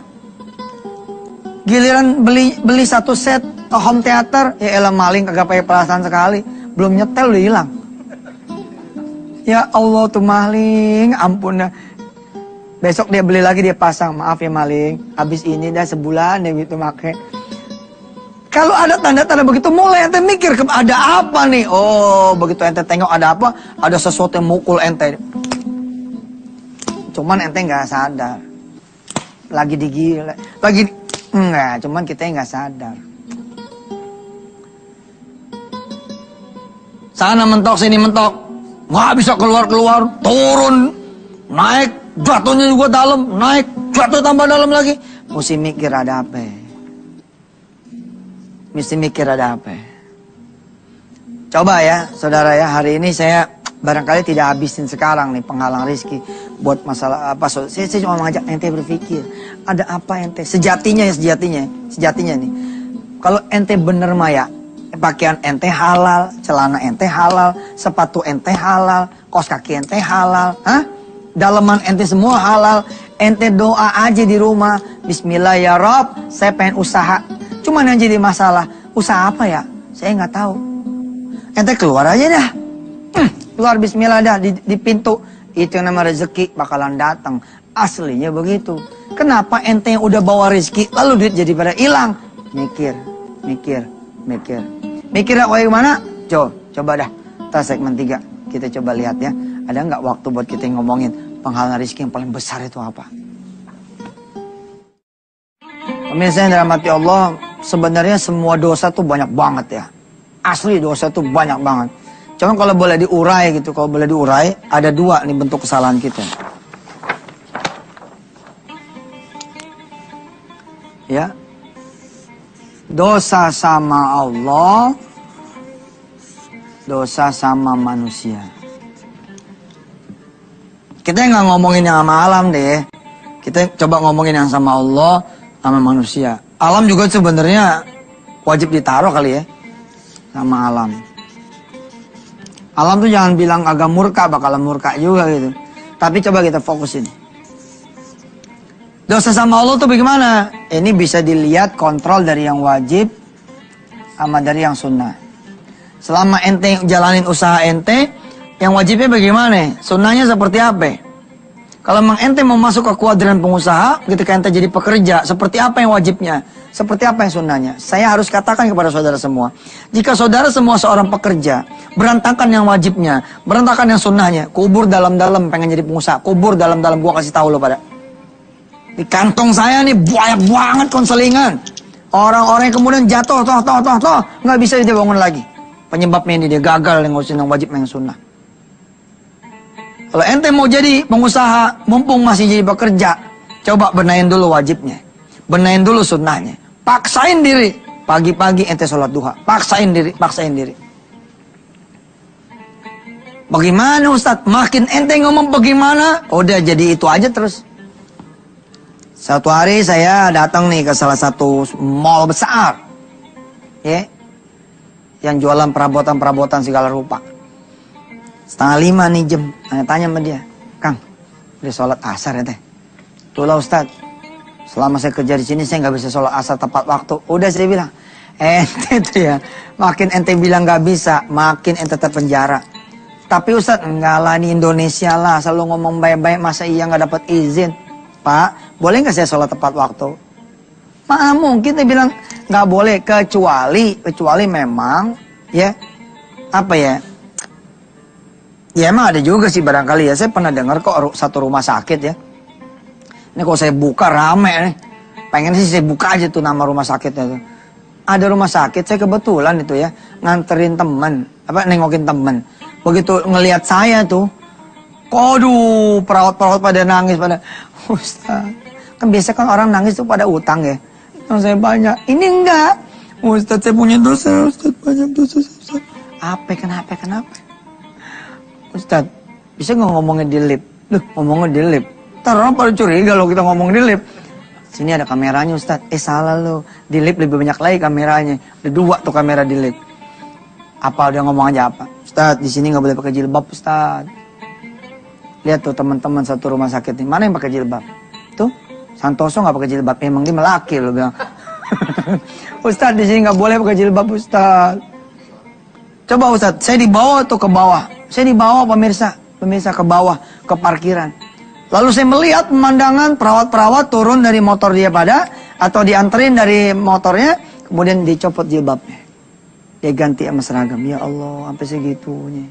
Giliran beli beli satu set home theater, ya elah maling kagak pakai perasaan sekali. Belum nyetel udah hilang. Ya Allah tuh maling, ampun dah. Besok dia beli lagi dia pasang, maaf ya maling. Habis ini dah sebulan dia gitu make. Kalau ada tanda-tanda begitu mulai ente mikir ada apa nih? Oh, begitu ente tengok ada apa? Ada sesuatu yang mukul ente. Cuman ente nggak sadar. Lagi digila, lagi enggak, cuman kita nggak sadar. Sana mentok sini mentok. Nggak bisa keluar-keluar, turun, naik, jatuhnya juga dalam, naik, jatuh tambah dalam lagi. Mesti mikir ada apa. Mesti mikir ada apa. Coba ya, saudara ya, hari ini saya barangkali tidak habisin sekarang nih penghalang rizki buat masalah apa. So, saya, saya cuma mengajak ente berpikir, ada apa ente? Sejatinya ya, sejatinya, sejatinya nih. Kalau ente bener maya, pakaian ente halal, celana ente halal, sepatu ente halal, kos kaki ente halal, hah? Daleman ente semua halal, ente doa aja di rumah, Bismillah ya Rob, saya pengen usaha. Cuman yang jadi masalah, usaha apa ya? Saya nggak tahu. Ente keluar aja dah, Hmm, keluar Bismillah dah di, di pintu. Itu yang nama rezeki bakalan datang. Aslinya begitu. Kenapa ente yang udah bawa rezeki lalu duit jadi pada hilang? Mikir, mikir, mikir. Mikirnya kayak gimana? Coba, coba dah. Kita segmen 3. Kita coba lihat ya. Ada nggak waktu buat kita ngomongin penghalang rezeki yang paling besar itu apa? Pemirsa yang dirahmati Allah, sebenarnya semua dosa tuh banyak banget ya. Asli dosa tuh banyak banget. Cuma kalau boleh diurai gitu, kalau boleh diurai, ada dua nih bentuk kesalahan kita. Ya, dosa sama Allah, dosa sama manusia. Kita nggak ngomongin yang sama alam deh. Kita coba ngomongin yang sama Allah, sama manusia. Alam juga sebenarnya wajib ditaruh kali ya, sama alam. Alam tuh jangan bilang agak murka, bakalan murka juga gitu. Tapi coba kita fokusin. Dosa sama Allah tuh bagaimana? Ini bisa dilihat kontrol dari yang wajib sama dari yang sunnah. Selama ente jalanin usaha ente, yang wajibnya bagaimana? Sunnahnya seperti apa? Kalau memang ente mau masuk ke kuadran pengusaha, ketika ente jadi pekerja, seperti apa yang wajibnya? Seperti apa yang sunnahnya? Saya harus katakan kepada saudara semua. Jika saudara semua seorang pekerja, berantakan yang wajibnya, berantakan yang sunnahnya, kubur dalam-dalam pengen jadi pengusaha, kubur dalam-dalam gua kasih tahu lo pada. Di kantong saya nih banyak banget konselingan. Orang-orang yang kemudian jatuh, toh, toh, toh, toh, nggak bisa dia bangun lagi. Penyebabnya ini dia gagal ngurusin yang wajib yang sunnah. Kalau ente mau jadi pengusaha, mumpung masih jadi bekerja, coba benain dulu wajibnya. Benain dulu sunnahnya. Paksain diri. Pagi-pagi ente sholat duha. Paksain diri, paksain diri. Bagaimana Ustadz? Makin ente ngomong bagaimana, udah jadi itu aja terus. Satu hari saya datang nih ke salah satu mall besar. Ya. Yang jualan perabotan-perabotan segala rupa. Setengah lima nih jam. Tanya-tanya sama dia. Kang, udah sholat asar ya teh? Itulah Ustadz. Selama saya kerja di sini saya nggak bisa sholat asar tepat waktu. Udah saya bilang. Ente <laughs> tuh ya. Makin ente bilang nggak bisa, makin ente terpenjara. Tapi Ustadz, enggak lah di Indonesia lah. Selalu ngomong baik-baik, masa iya nggak dapat izin? Pak, boleh nggak saya sholat tepat waktu? Mana mungkin dia bilang nggak boleh kecuali kecuali memang ya apa ya Ya emang ada juga sih barangkali ya. Saya pernah dengar kok satu rumah sakit ya. Ini kalau saya buka rame nih. Pengen sih saya buka aja tuh nama rumah sakitnya tuh. Ada rumah sakit, saya kebetulan itu ya. Nganterin temen. Apa, nengokin temen. Begitu ngelihat saya tuh. Koduh, perawat-perawat pada nangis pada. <laughs> Ustaz. Kan biasa kan orang nangis tuh pada utang ya. Yang saya banyak. Ini enggak. Ustaz saya punya dosa. Ustaz banyak dosa. Ustaz. Apa kenapa kenapa? Ustaz, bisa nggak ngomongnya di lip? Loh, ngomongnya di lip. Ntar pada curiga kalau kita ngomong di lip. Sini ada kameranya Ustaz. Eh salah lo. Di lip lebih banyak lagi kameranya. Ada dua tuh kamera di lip. Apa udah ngomong aja apa? Ustaz, di sini nggak boleh pakai jilbab Ustaz. Lihat tuh teman-teman satu rumah sakit ini. Mana yang pakai jilbab? Tuh, Santoso nggak pakai jilbab. Emang dia melaki lo bilang. <laughs> Ustaz di sini nggak boleh pakai jilbab Ustaz. Coba Ustaz, saya dibawa tuh ke bawah. Saya dibawa pemirsa, pemirsa ke bawah, ke parkiran. Lalu saya melihat pemandangan perawat-perawat turun dari motor dia pada, atau dianterin dari motornya, kemudian dicopot jilbabnya. Dia ganti sama seragam. Ya Allah, sampai segitunya.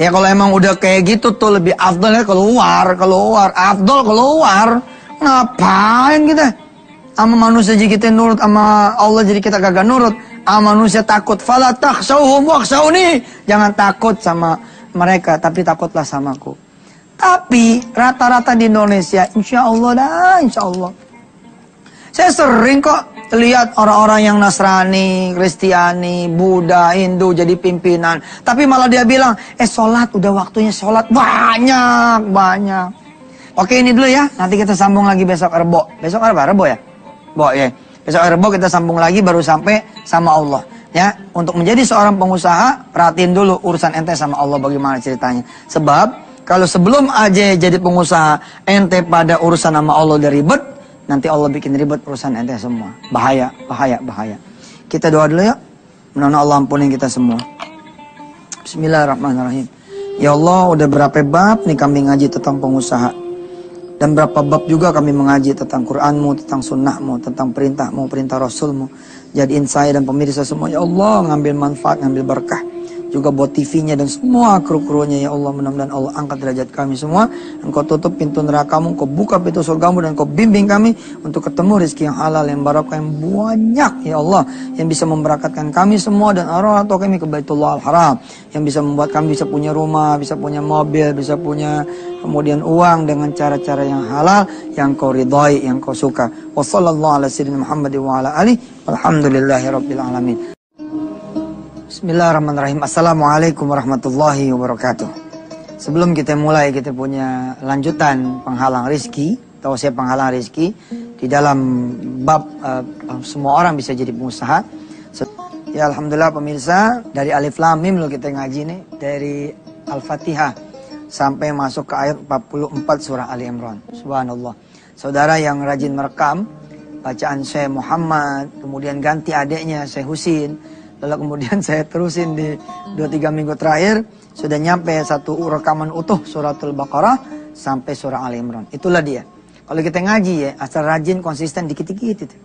Ya kalau emang udah kayak gitu tuh lebih afdol ya keluar, keluar. Afdol keluar. Ngapain kita? Sama manusia jadi kita nurut, sama Allah jadi kita kagak nurut ah manusia takut fala takhshawhum wakhshawni jangan takut sama mereka tapi takutlah samaku tapi rata-rata di Indonesia insya Allah dah insya Allah saya sering kok lihat orang-orang yang Nasrani, Kristiani, Buddha, Hindu jadi pimpinan. Tapi malah dia bilang, eh sholat udah waktunya sholat. Banyak, banyak. Oke ini dulu ya, nanti kita sambung lagi besok Rebo. Besok apa? Rebo ya? Bo ya. Besok Rebo kita sambung lagi baru sampai sama Allah. Ya, untuk menjadi seorang pengusaha, perhatiin dulu urusan ente sama Allah bagaimana ceritanya. Sebab kalau sebelum aja jadi pengusaha, ente pada urusan sama Allah dari ribet, nanti Allah bikin ribet urusan ente semua. Bahaya, bahaya, bahaya. Kita doa dulu ya. Mudah-mudahan Allah ampunin kita semua. Bismillahirrahmanirrahim. Ya Allah, udah berapa bab nih kami ngaji tentang pengusaha. Dan berapa bab juga kami mengaji tentang Quranmu, tentang sunnahmu, tentang perintahmu, perintah Rasulmu. Jadiin saya dan pemirsa semua, ya Allah, ngambil manfaat, ngambil berkah juga buat TV-nya dan semua kru-krunya ya Allah mudah-mudahan Allah angkat derajat kami semua. Engkau tutup pintu nerakamu engkau buka pintu surgamu dan engkau bimbing kami untuk ketemu rezeki yang halal yang barokah yang banyak ya Allah yang bisa memberakatkan kami semua dan orang atau kami ke Baitullah Al-Haram. Yang bisa membuat kami bisa punya rumah bisa punya mobil bisa punya kemudian uang dengan cara-cara yang halal yang kau ridhai yang kau suka. Wa sallallahu ala sayyidina Muhammad wa Bismillahirrahmanirrahim. Assalamualaikum warahmatullahi wabarakatuh. Sebelum kita mulai, kita punya lanjutan penghalang rizki. Tahu saya penghalang rizki. Di dalam bab uh, semua orang bisa jadi pengusaha. Ya Alhamdulillah pemirsa, dari Alif Lam Mim lo kita ngaji nih. Dari Al-Fatihah sampai masuk ke ayat 44 surah Ali Imran. Subhanallah. Saudara yang rajin merekam bacaan saya Muhammad, kemudian ganti adiknya saya Husin, Lalu kemudian <laughs> saya terusin di 2-3 minggu terakhir. Sudah nyampe satu rekaman utuh suratul Baqarah sampai surah Al Imran. Itulah dia. Kalau kita ngaji ya, asal rajin, konsisten, dikit-dikit itu.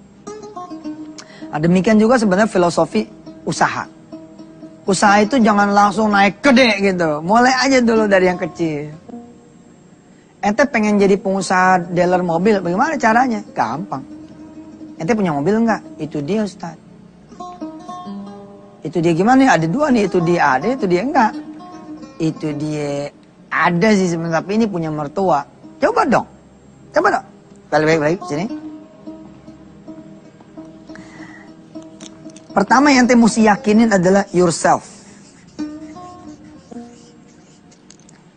Nah, demikian juga sebenarnya filosofi usaha. Usaha itu jangan langsung naik gede gitu. Mulai aja dulu dari yang kecil. Ente pengen jadi pengusaha dealer mobil, bagaimana caranya? Gampang. Ente punya mobil enggak? Itu dia Ustaz. Itu dia gimana? Ada dua nih, itu dia ada, itu dia enggak. Itu dia ada sih sebenarnya, tapi ini punya mertua. Coba dong. Coba dong. Balik baik-baik sini. Pertama yang ente mesti yakinin adalah yourself.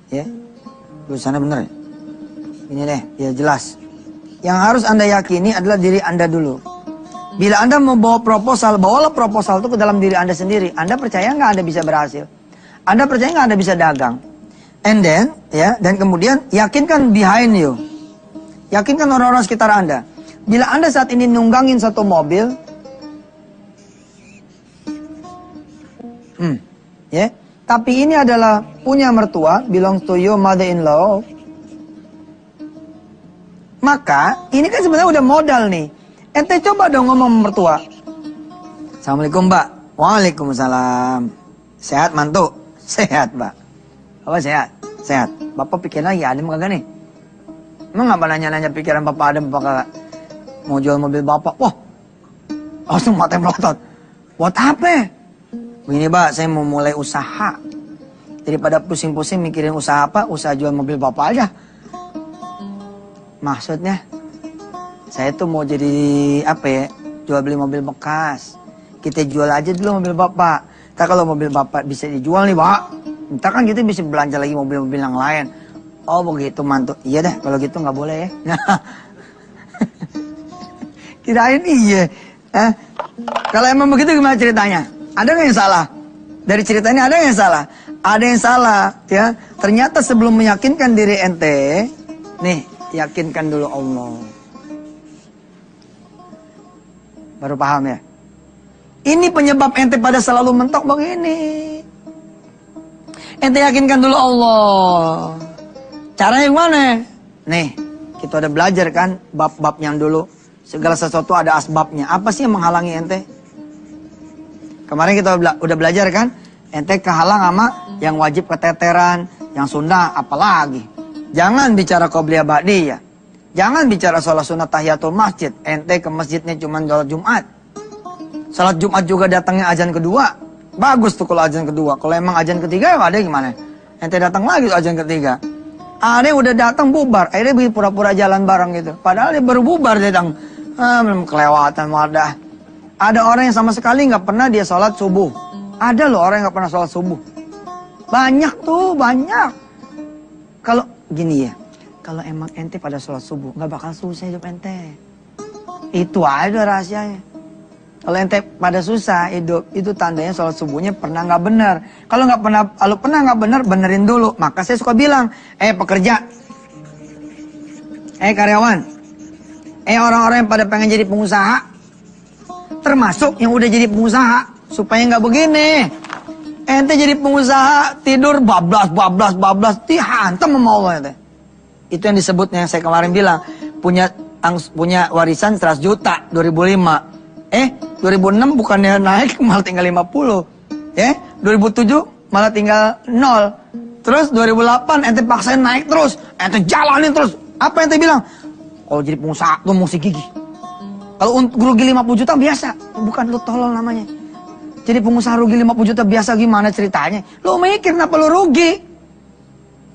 Ya. sana bener ya? Ini deh, ya jelas. Yang harus anda yakini adalah diri anda dulu. Bila Anda membawa proposal, bawalah proposal itu ke dalam diri Anda sendiri. Anda percaya nggak Anda bisa berhasil? Anda percaya nggak Anda bisa dagang? And then, ya, dan kemudian yakinkan behind you. Yakinkan orang-orang sekitar Anda. Bila Anda saat ini nunggangin satu mobil, hmm, ya, tapi ini adalah punya mertua, belongs to your mother-in-law, Maka ini kan sebenarnya udah modal nih. Ente coba dong ngomong mertua. Assalamualaikum mbak. Waalaikumsalam. Sehat mantu? <laughs> Sehat mbak. Apa sehat? Sehat. Bapak pikir lagi adem kagak nih? Emang ngapa nanya-nanya pikiran bapak adem apa kagak? Mau jual mobil bapak? Wah, langsung mata melotot. Buat apa? Begini mbak, saya mau mulai usaha. Daripada pusing-pusing mikirin usaha apa, usaha jual mobil bapak aja. Maksudnya, saya tuh mau jadi apa ya? Jual beli mobil bekas. Kita jual aja dulu mobil bapak. Ntar kalau mobil bapak bisa dijual nih pak, ntar kan kita bisa belanja lagi mobil-mobil yang lain. Oh begitu mantu. Iya deh kalau gitu nggak boleh ya. <laughs> Kirain iya. Eh? Kalau emang begitu gimana ceritanya? Ada nggak yang salah? Dari cerita ini ada yang salah? Ada yang salah, ya. Ternyata sebelum meyakinkan diri ente, nih, yakinkan dulu Allah. Baru paham ya? Ini penyebab ente pada selalu mentok begini. Ente yakinkan dulu Allah. Caranya gimana? Nih, kita udah belajar kan bab-bab yang dulu. Segala sesuatu ada asbabnya. Apa sih yang menghalangi ente? Kemarin kita udah belajar kan, ente kehalang sama yang wajib keteteran, yang sunnah apalagi. Jangan bicara qobliyah ba'diyah. Jangan bicara sholat sunnah tahiyatul masjid. Ente ke masjidnya cuma sholat Jumat. Sholat Jumat juga datangnya ajan kedua. Bagus tuh kalau ajan kedua. Kalau emang ajan ketiga ya ada gimana? Ente datang lagi ajan ketiga. Ada udah datang bubar. Akhirnya pura-pura jalan bareng gitu. Padahal dia baru bubar datang. Ah, kelewatan wadah. Ada orang yang sama sekali nggak pernah dia sholat subuh. Ada loh orang yang nggak pernah sholat subuh. Banyak tuh, banyak. Kalau gini ya, kalau emang ente pada sholat subuh, nggak bakal susah hidup ente. Itu aja rahasianya. Kalau ente pada susah hidup, itu tandanya sholat subuhnya pernah nggak benar. Kalau nggak pernah, kalau pernah nggak benar, benerin dulu. Maka saya suka bilang, eh pekerja, eh karyawan, eh orang-orang yang pada pengen jadi pengusaha, termasuk yang udah jadi pengusaha supaya nggak begini ente jadi pengusaha tidur bablas bablas bablas dihantam sama Allah ente itu yang disebutnya yang saya kemarin bilang. Punya punya warisan 100 juta 2005 eh 2006 bukannya naik <laughs> malah tinggal 50 eh 2007 malah tinggal 0 terus 2008 ente paksain naik terus. Ente jalanin terus. Apa ente bilang? Kalau jadi pengusaha tuh mesti gigi. Kalau rugi 50 juta biasa, bukan lu tolol namanya. Jadi pengusaha rugi 50 juta biasa gimana ceritanya? Lu mikir kenapa lu rugi?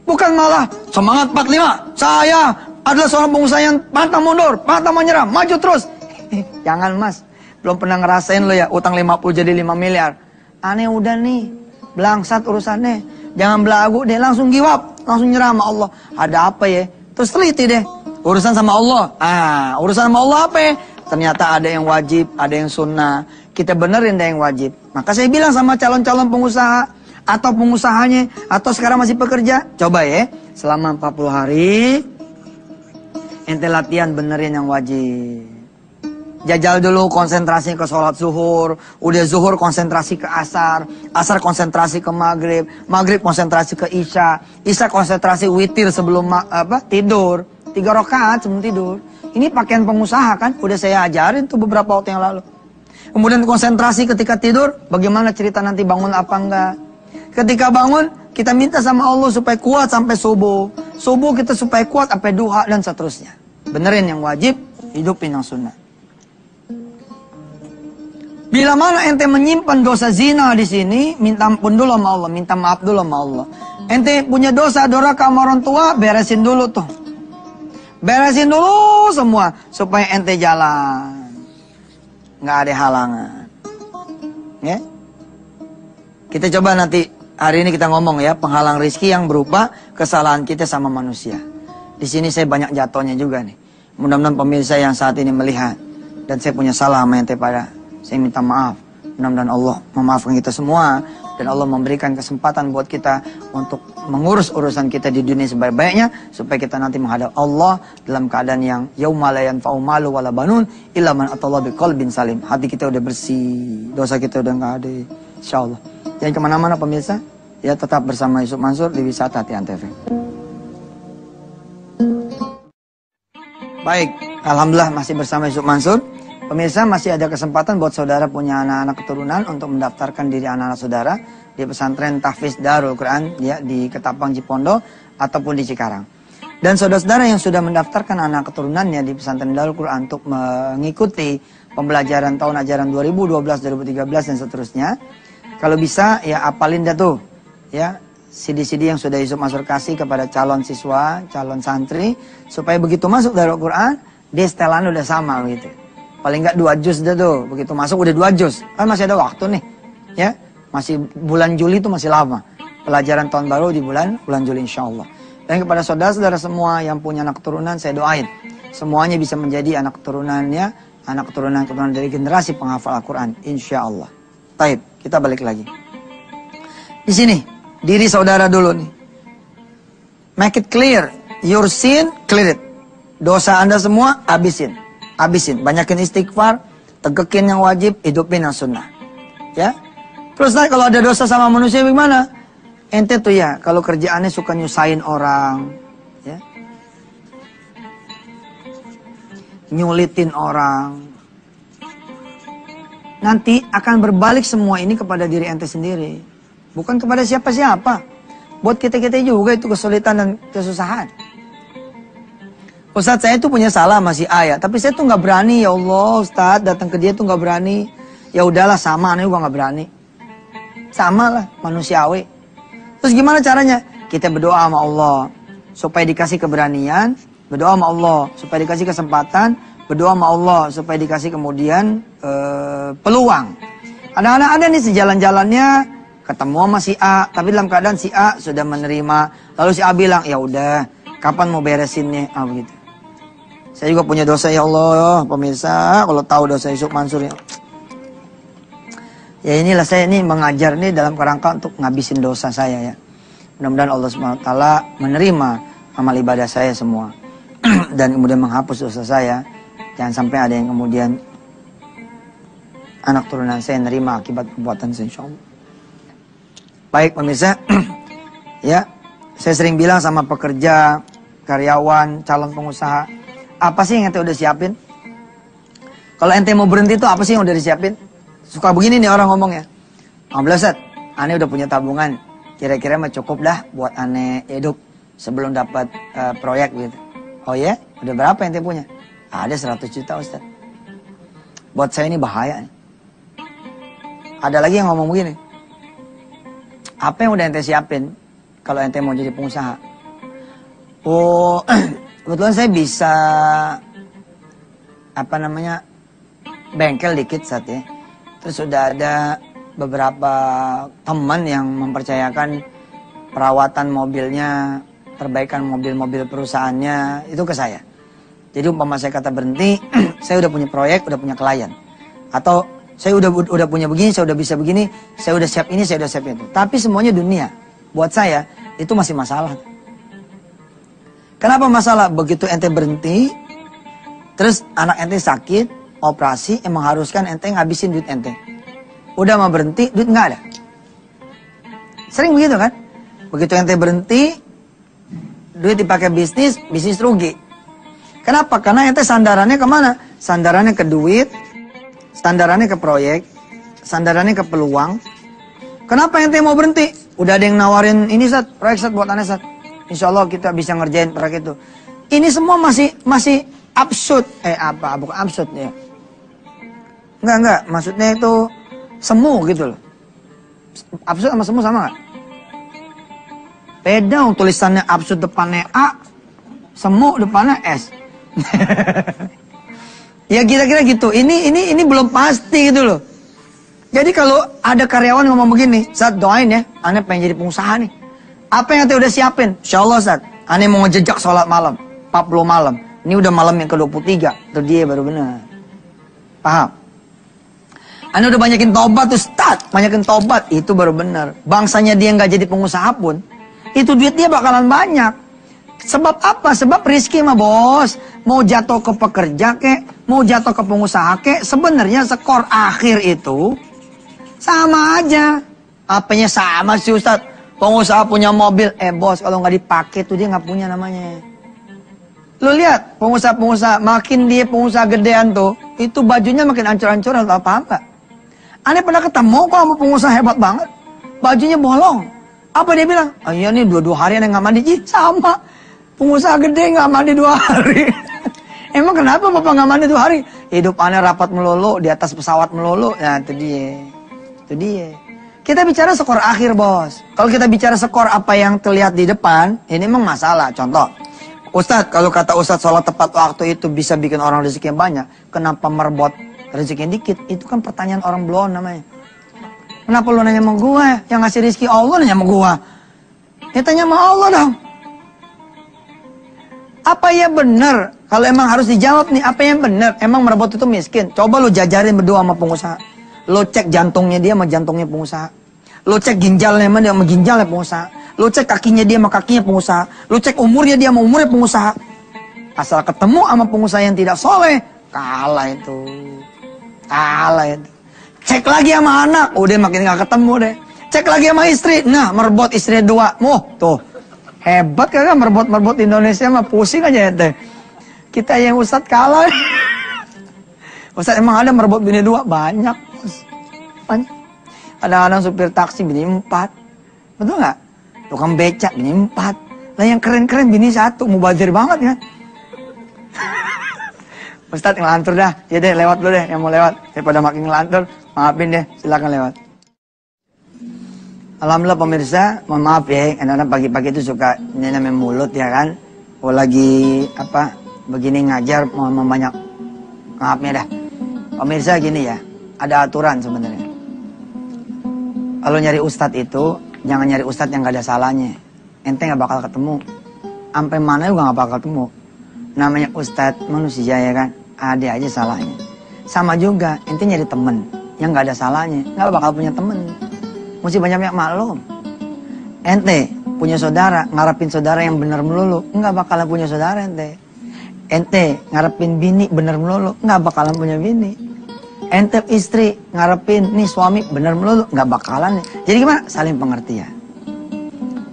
Bukan malah semangat 45. Saya adalah seorang pengusaha yang pantang mundur, pantang menyerah, maju terus. <laughs> Jangan mas, belum pernah ngerasain lo ya utang 50 jadi 5 miliar. Aneh udah nih, belangsat urusannya. Jangan belagu deh, langsung giwap, langsung nyerah sama Allah. Ada apa ya? Terus teliti deh. Urusan sama Allah. Ah, urusan sama Allah apa ya? Ternyata ada yang wajib, ada yang sunnah. Kita benerin ada yang wajib. Maka saya bilang sama calon-calon pengusaha atau pengusahanya atau sekarang masih pekerja, coba ya, selama 40 hari ente latihan benerin yang wajib. Jajal dulu konsentrasi ke sholat zuhur, udah zuhur konsentrasi ke asar, asar konsentrasi ke maghrib, maghrib konsentrasi ke isya, isya konsentrasi witir sebelum apa tidur, tiga rakaat sebelum tidur. Ini pakaian pengusaha kan, udah saya ajarin tuh beberapa waktu yang lalu. Kemudian konsentrasi ketika tidur, bagaimana cerita nanti bangun apa enggak. Ketika bangun, kita minta sama Allah supaya kuat sampai subuh. Subuh kita supaya kuat sampai duha dan seterusnya. Benerin yang wajib, hidupin yang sunnah. Bila mana ente menyimpan dosa zina di sini, minta ampun dulu sama Allah, minta maaf dulu sama Allah. Ente punya dosa doraka sama orang tua, beresin dulu tuh. Beresin dulu semua supaya ente jalan. Nggak ada halangan. Ya. Kita coba nanti hari ini kita ngomong ya penghalang rizki yang berupa kesalahan kita sama manusia. Di sini saya banyak jatuhnya juga nih. Mudah-mudahan pemirsa yang saat ini melihat dan saya punya salah sama ente pada saya minta maaf. Mudah-mudahan Allah memaafkan kita semua dan Allah memberikan kesempatan buat kita untuk mengurus urusan kita di dunia sebaik-baiknya supaya kita nanti menghadap Allah dalam keadaan yang yauma la yanfa'u malu wala banun illa man atallah biqalbin salim. Hati kita udah bersih, dosa kita udah nggak ada. Insyaallah. Jangan ke mana-mana pemirsa, ya tetap bersama Yusuf Mansur di Wisata Tian TV. Baik, Alhamdulillah masih bersama Yusuf Mansur. Pemirsa masih ada kesempatan buat saudara punya anak-anak keturunan untuk mendaftarkan diri anak-anak saudara di pesantren Tahfiz Darul Quran ya di Ketapang Cipondo ataupun di Cikarang. Dan saudara-saudara yang sudah mendaftarkan anak keturunannya di pesantren Darul Quran untuk mengikuti pembelajaran tahun ajaran 2012, 2013 dan seterusnya, kalau bisa ya apalin dah tuh ya CD-CD yang sudah Yusuf Mansur kasih kepada calon siswa, calon santri supaya begitu masuk Darul Quran dia setelan udah sama gitu. Paling nggak dua juz dah tuh. Begitu masuk udah dua juz. Kan masih ada waktu nih. Ya, masih bulan Juli itu masih lama. Pelajaran tahun baru di bulan bulan Juli insya Allah. Dan kepada saudara-saudara semua yang punya anak keturunan saya doain. Semuanya bisa menjadi anak keturunannya, anak keturunan-keturunan dari generasi penghafal Al-Quran. Insya Allah. Taib, kita balik lagi. Di sini, diri saudara dulu nih. Make it clear. Your sin, clear it. Dosa anda semua, habisin habisin. Banyakin istighfar, tegekin yang wajib, hidupin yang sunnah. Ya. Terus nah, kalau ada dosa sama manusia bagaimana? Ente tuh ya, kalau kerjaannya suka nyusahin orang, ya. Nyulitin orang. Nanti akan berbalik semua ini kepada diri ente sendiri. Bukan kepada siapa-siapa. Buat kita-kita juga itu kesulitan dan kesusahan. Ustadz saya itu punya salah masih ayah, tapi saya tuh nggak berani ya Allah Ustadz datang ke dia tuh nggak berani. Ya udahlah sama aneh juga nggak berani. Sama lah manusiawi. Terus gimana caranya? Kita berdoa sama Allah supaya dikasih keberanian, berdoa sama Allah supaya dikasih kesempatan, berdoa sama Allah supaya dikasih kemudian uh, peluang. Anak-anak ada nih sejalan-jalannya ketemu sama si A, tapi dalam keadaan si A sudah menerima. Lalu si A bilang, ya udah, kapan mau beresinnya? Ah begitu. Saya juga punya dosa ya Allah, pemirsa. Kalau tahu dosa Yusuf Mansur ya. Ya inilah saya ini mengajar ini dalam kerangka untuk ngabisin dosa saya ya. Mudah-mudahan Allah SWT menerima amal ibadah saya semua. <clears throat> Dan kemudian menghapus dosa saya. Jangan sampai ada yang kemudian anak turunan saya nerima akibat perbuatan saya. Baik pemirsa, <clears throat> ya saya sering bilang sama pekerja, karyawan, calon pengusaha, apa sih yang ente udah siapin? Kalau ente mau berhenti itu apa sih yang udah disiapin? Suka begini nih orang ngomong ya. Alhamdulillah aneh udah punya tabungan. Kira-kira mah cukup dah buat aneh hidup sebelum dapat uh, proyek gitu. Oh ya? Udah berapa ente punya? Ada 100 juta Ustaz. Buat saya ini bahaya nih. Ada lagi yang ngomong begini. Apa yang udah ente siapin kalau ente mau jadi pengusaha? Oh, <clears throat> kebetulan saya bisa apa namanya bengkel dikit saat ya terus sudah ada beberapa teman yang mempercayakan perawatan mobilnya perbaikan mobil-mobil perusahaannya itu ke saya jadi umpama saya kata berhenti <clears throat> saya udah punya proyek udah punya klien atau saya udah udah punya begini saya udah bisa begini saya udah siap ini saya udah siap itu tapi semuanya dunia buat saya itu masih masalah Kenapa masalah? Begitu ente berhenti, terus anak ente sakit, operasi, emang haruskan ente ngabisin duit ente. Udah mau berhenti, duit nggak ada. Sering begitu kan? Begitu ente berhenti, duit dipakai bisnis, bisnis rugi. Kenapa? Karena ente sandarannya ke mana? Sandarannya ke duit, sandarannya ke proyek, sandarannya ke peluang. Kenapa ente mau berhenti? Udah ada yang nawarin ini saat proyek saat buat aneh saat. Insya Allah kita bisa ngerjain proyek itu. Ini semua masih masih absurd. Eh apa? Bukan absurd ya. Enggak, enggak. Maksudnya itu semu gitu loh. Absurd sama semu sama enggak? Beda tulisannya absurd depannya A, semu depannya S. ya kira-kira gitu. Ini ini ini belum pasti gitu loh. Jadi kalau ada karyawan ngomong begini, saat doain ya, aneh pengen jadi pengusaha nih. Apa yang udah siapin? Insya Allah Ustaz. Ane mau ngejejak sholat malam. 40 malam. Ini udah malam yang ke-23. Itu dia baru benar. Paham? Anda udah banyakin tobat Ustaz. Banyakin tobat. Itu baru benar. Bangsanya dia nggak jadi pengusaha pun. Itu duit dia bakalan banyak. Sebab apa? Sebab rizki mah bos. Mau jatuh ke pekerja kek. Mau jatuh ke pengusaha kek. Sebenarnya skor akhir itu. Sama aja. Apanya sama sih Ustaz? Pengusaha punya mobil, eh bos kalau nggak dipakai tuh dia nggak punya namanya. Lu lihat pengusaha-pengusaha makin dia pengusaha gedean tuh, itu bajunya makin ancur-ancur atau apa apa. Aneh pernah ketemu kok sama pengusaha hebat banget. Bajunya bolong. Apa dia bilang? Oh iya nih dua-dua hari aneh nggak mandi. Ih sama. Pengusaha gede nggak mandi dua hari. <laughs> Emang kenapa bapak nggak mandi dua hari? Hidup aneh rapat melulu, di atas pesawat melulu. Ya itu dia. Itu dia. Kita bicara skor akhir bos. Kalau kita bicara skor apa yang terlihat di depan, ini memang masalah. Contoh, Ustadz, kalau kata Ustadz sholat tepat waktu itu bisa bikin orang rezeki yang banyak. Kenapa merbot rezeki yang dikit? Itu kan pertanyaan orang belum namanya. Kenapa lu nanya sama gue? Yang ngasih rezeki Allah nanya sama gue. Ya tanya sama Allah dong. Apa ya benar? Kalau emang harus dijawab nih, apa yang benar? Emang merebut itu miskin? Coba lu jajarin berdua sama pengusaha. Lo cek jantungnya dia sama jantungnya pengusaha. Lo cek ginjalnya sama dia sama ginjalnya pengusaha. Lu cek kakinya dia sama kakinya pengusaha. Lu cek umurnya dia sama umurnya pengusaha. Asal ketemu sama pengusaha yang tidak soleh, kalah itu. Kalah itu. Cek lagi sama anak, udah makin gak ketemu deh. Cek lagi sama istri, nah merebut istri dua. Muh, tuh. Hebat kan merebut-merebut Indonesia mah pusing aja ya teh. Kita yang Ustadz kalah. <laughs> Ustadz emang ada merebut bini dua? Banyak. Banyak. Ada-ada supir taksi bini empat. Betul nggak? Tukang becak bini empat. Lah yang keren-keren bini satu. Mubazir banget kan. <laughs> Ustadz ngelantur dah. Ya deh lewat dulu deh yang mau lewat. Daripada makin ngelantur. Maafin deh. Silakan lewat. Alhamdulillah pemirsa. Mohon maaf ya. Karena pagi-pagi itu suka namanya mulut ya kan. Kalau lagi apa begini ngajar mohon banyak maafnya dah. Pemirsa gini ya. Ada aturan sebenarnya. Kalau nyari ustadz itu jangan nyari ustadz yang gak ada salahnya. Ente gak bakal ketemu. Sampai mana juga gak bakal ketemu. Namanya ustadz manusia ya kan. Ada aja salahnya. Sama juga, ente nyari temen yang gak ada salahnya. Gak bakal punya temen. Mesti banyak-banyak maklum. Ente punya saudara, ngarepin saudara yang benar melulu. Nggak bakalan punya saudara ente. Ente ngarepin bini benar melulu. Nggak bakalan punya bini. Ente istri ngarepin nih suami benar melulu. Nggak bakalan. Jadi gimana? Saling pengertian.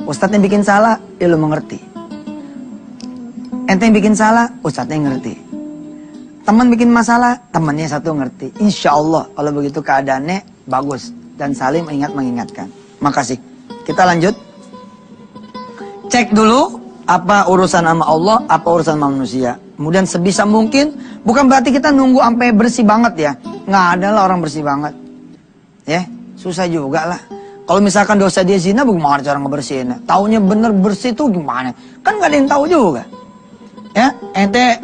Ustadz yang bikin salah, ya mengerti. Ente yang bikin salah, ustadz yang ngerti. Teman bikin masalah, temannya satu ngerti. Insya Allah kalau begitu keadaannya bagus dan saling mengingat mengingatkan. Makasih. Kita lanjut. Cek dulu apa urusan sama Allah, apa urusan sama manusia. Kemudian sebisa mungkin, bukan berarti kita nunggu sampai bersih banget ya. Nggak ada lah orang bersih banget. Ya, susah juga lah. Kalau misalkan dosa dia zina, bagaimana cara ngebersihinnya? Taunya bener bersih tuh gimana? Kan nggak ada yang tahu juga. Ya, ente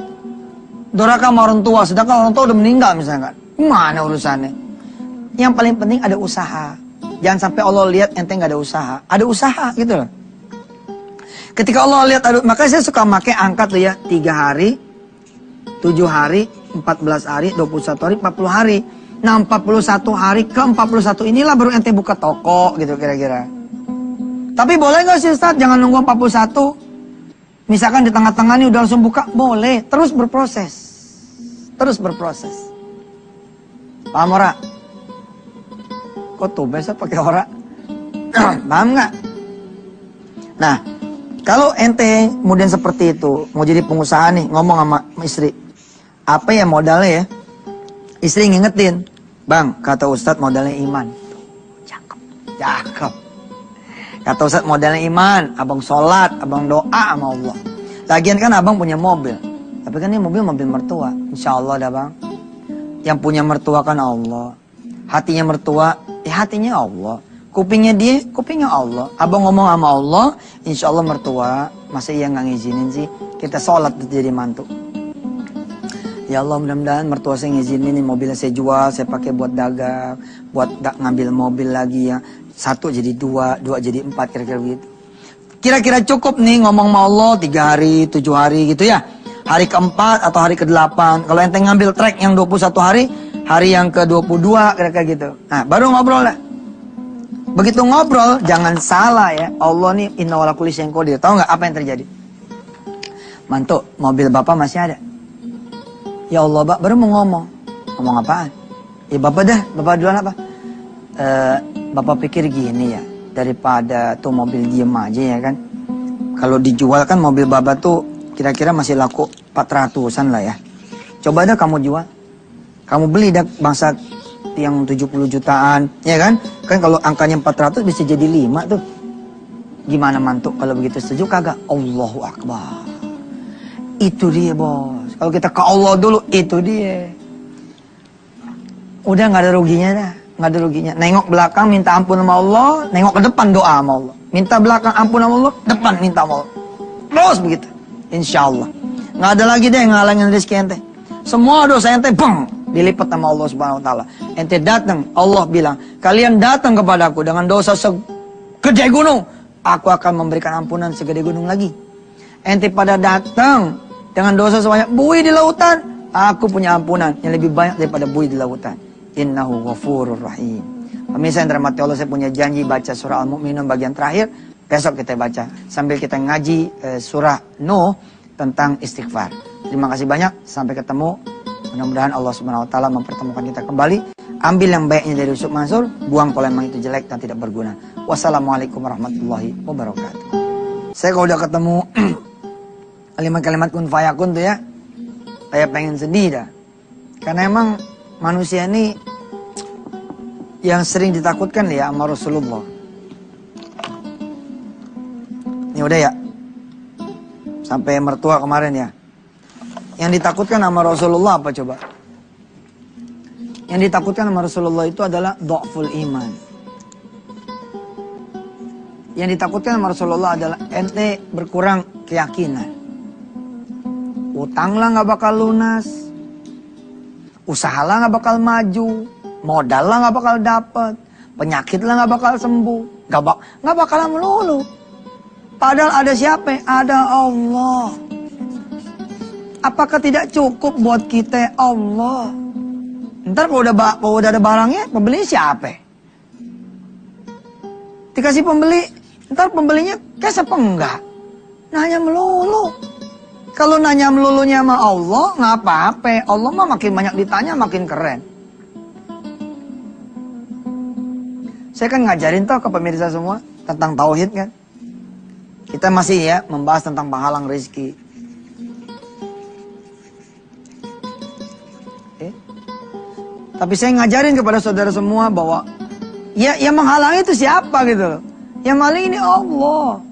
doraka sama orang tua, sedangkan orang tua udah meninggal misalkan. Gimana urusannya? Yang paling penting ada usaha. Jangan sampai Allah lihat ente nggak ada usaha. Ada usaha gitu loh. Ketika Allah lihat, aduh, maka saya suka pakai angkat tuh ya, tiga hari, tujuh hari, 14 hari, 21 hari, 40 hari. Nah 41 hari ke 41 inilah baru ente buka toko gitu kira-kira. Tapi boleh nggak sih Ustaz? Jangan nunggu 41. Misalkan di tengah-tengah ini udah langsung buka, boleh. Terus berproses. Terus berproses. Paham ora? Kok tuh biasa pakai ora? <clears throat> Paham nggak? Nah, kalau ente kemudian seperti itu, mau jadi pengusaha nih, ngomong sama istri. Apa ya modalnya ya? Istri ngingetin, Bang, kata Ustadz modalnya iman. Cakep, cakep. Kata Ustadz modalnya iman, abang sholat, abang doa sama Allah. Lagian kan abang punya mobil. Tapi kan ini mobil mobil mertua. Insya Allah dah bang. Yang punya mertua kan Allah. Hatinya mertua, ya hatinya Allah. Kupingnya dia, kupingnya Allah. Abang ngomong sama Allah, insya Allah mertua. Masa iya nggak ngizinin sih? Kita sholat jadi mantu. Ya Allah mudah-mudahan mertua saya ngizinin nih mobilnya saya jual, saya pakai buat dagang, buat ngambil mobil lagi ya. Satu jadi dua, dua jadi empat kira-kira begitu. Kira-kira cukup nih ngomong sama Allah tiga hari, tujuh hari gitu ya. Hari keempat atau hari ke delapan. Kalau ente ngambil track yang 21 hari, hari yang ke 22 kira-kira gitu. Nah baru ngobrol lah. Begitu ngobrol, jangan salah ya. Allah nih inna wala kulli syai'in qadir. Tahu nggak apa yang terjadi? Mantuk, mobil bapak masih ada. Ya Allah, Pak, baru mau ngomong. Ngomong apaan? Ya Bapak dah, Bapak duluan apa? E, Bapak pikir gini ya, daripada tuh mobil diem aja ya kan. Kalau dijual kan mobil Bapak tuh kira-kira masih laku 400-an lah ya. Coba dah kamu jual. Kamu beli dah bangsa yang 70 jutaan, ya kan? Kan kalau angkanya 400 bisa jadi 5 tuh. Gimana mantuk kalau begitu setuju kagak? Allahu Akbar. Itu dia bos. Kalau kita ke Allah dulu, itu dia. Udah nggak ada ruginya dah. Nggak ada ruginya. Nengok belakang minta ampun sama Allah, nengok ke depan doa sama Allah. Minta belakang ampun sama Allah, depan minta sama Allah. Terus begitu. Insya Allah. Nggak ada lagi deh ngalangin rezeki ente. Semua dosa ente, bang, dilipat sama Allah Subhanahu Wa Taala. Ente datang, Allah bilang, kalian datang kepadaku dengan dosa segede gunung, aku akan memberikan ampunan segede gunung lagi. Ente pada datang dengan dosa sebanyak buih di lautan, aku punya ampunan yang lebih banyak daripada buih di lautan. Innahu ghafurur rahim. Pemirsa yang dirahmati Allah, saya punya janji baca surah Al-Mu'minun bagian terakhir. Besok kita baca sambil kita ngaji eh, surah Nuh tentang istighfar. Terima kasih banyak. Sampai ketemu. Mudah-mudahan Allah Subhanahu wa taala mempertemukan kita kembali. Ambil yang baiknya dari Yusuf Mansur, buang kalau memang itu jelek dan tidak berguna. Wassalamualaikum warahmatullahi wabarakatuh. Saya kalau udah ketemu <clears throat> kalimat-kalimat kun fayakun tuh ya, saya pengen sedih dah. Karena emang manusia ini yang sering ditakutkan ya sama Rasulullah. Ini udah ya. Sampai mertua kemarin ya. Yang ditakutkan sama Rasulullah apa coba? Yang ditakutkan sama Rasulullah itu adalah do'ful iman. Yang ditakutkan sama Rasulullah adalah ente berkurang keyakinan. Utang lah nggak bakal lunas. Usaha lah nggak bakal maju. Modal lah nggak bakal dapet. Penyakit lah nggak bakal sembuh. Nggak bak bakalan melulu. Padahal ada siapa? Ada Allah. Apakah tidak cukup buat kita Allah? Ntar kalau udah, kalau udah ada barangnya, pembeli siapa? Dikasih pembeli, ntar pembelinya kayak apa enggak? Nanya melulu. Kalau nanya melulunya sama Allah, nggak apa-apa. Allah mah makin banyak ditanya, makin keren. Saya kan ngajarin toh ke pemirsa semua tentang tauhid kan. Kita masih ya membahas tentang penghalang rezeki. Tapi saya ngajarin kepada saudara semua bahwa ya yang menghalangi itu siapa gitu loh. Yang maling ini Allah.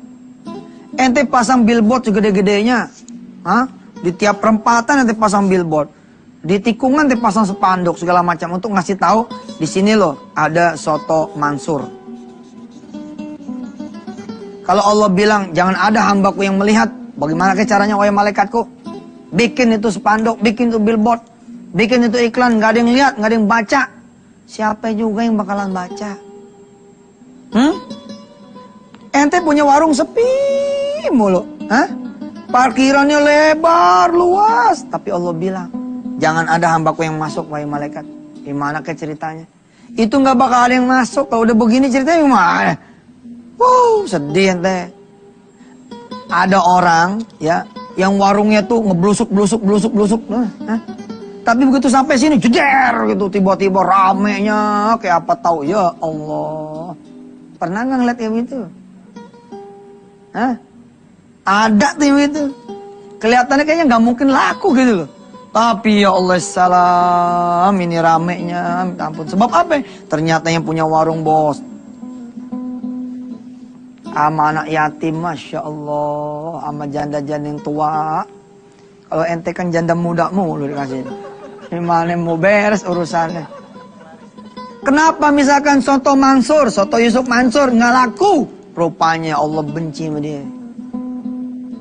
Ente pasang billboard segede-gedenya. Hah? Di tiap perempatan ente pasang billboard. Di tikungan ente pasang spanduk segala macam untuk ngasih tahu di sini loh ada soto Mansur. Kalau Allah bilang jangan ada hambaku yang melihat, bagaimana caranya wahai malaikatku? Bikin itu spanduk, bikin itu billboard, bikin itu iklan, nggak ada yang lihat, nggak ada yang baca. Siapa juga yang bakalan baca? Hmm? Ente punya warung sepi mulu, Hah? Parkirannya lebar, luas. Tapi Allah bilang, jangan ada hambaku yang masuk, wahai malaikat. Gimana ke ceritanya? Itu nggak bakal ada yang masuk. Kalau udah begini ceritanya gimana? Wow, sedih ente. Ada orang ya yang warungnya tuh ngeblusuk blusuk blusuk blusuk. Nah, Tapi begitu sampai sini jeder gitu tiba-tiba ramenya kayak apa tahu ya Allah. Pernah nggak ngeliat yang itu? Hah? Ada yang itu. Kelihatannya kayaknya nggak mungkin laku gitu loh. Tapi ya Allah salam ini ramenya minta ampun. Sebab apa? Ternyata yang punya warung bos sama anak yatim Masya Allah sama janda-janda yang tua kalau ente kan janda muda mulu dikasih gimana mau beres urusannya kenapa misalkan soto Mansur soto Yusuf Mansur nggak laku rupanya Allah benci sama dia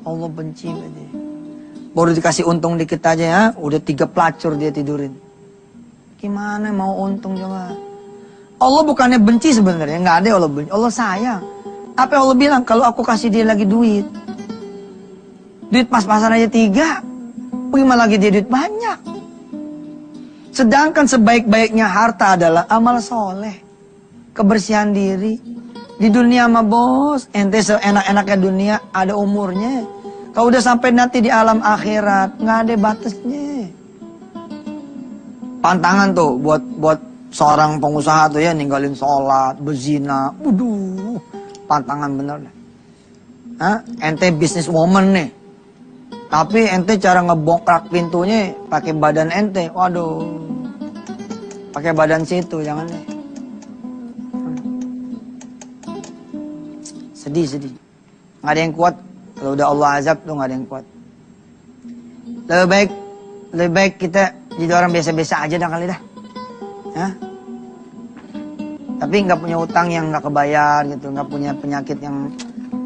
Allah benci sama dia baru dikasih untung dikit aja ya udah tiga pelacur dia tidurin gimana mau untung coba Allah bukannya benci sebenarnya nggak ada Allah benci Allah sayang apa Allah bilang? Kalau aku kasih dia lagi duit. Duit pas-pasan aja tiga. Bagaimana lagi dia duit banyak? Sedangkan sebaik-baiknya harta adalah amal soleh. Kebersihan diri. Di dunia mah bos, ente seenak-enaknya dunia ada umurnya. Kalau udah sampai nanti di alam akhirat, nggak ada batasnya. Pantangan tuh buat buat seorang pengusaha tuh ya ninggalin sholat, berzina, waduh pantangan bener. Hah? Ente bisnis woman nih. Tapi ente cara ngebongkrak pintunya pakai badan ente. Waduh. Pakai badan situ jangan deh. Sedih, sedih. Nggak ada yang kuat. Kalau udah Allah azab tuh nggak ada yang kuat. Lebih baik, lebih baik kita jadi orang biasa-biasa aja dah kali dah. Ya? Tapi nggak punya utang yang nggak kebayar gitu, nggak punya penyakit yang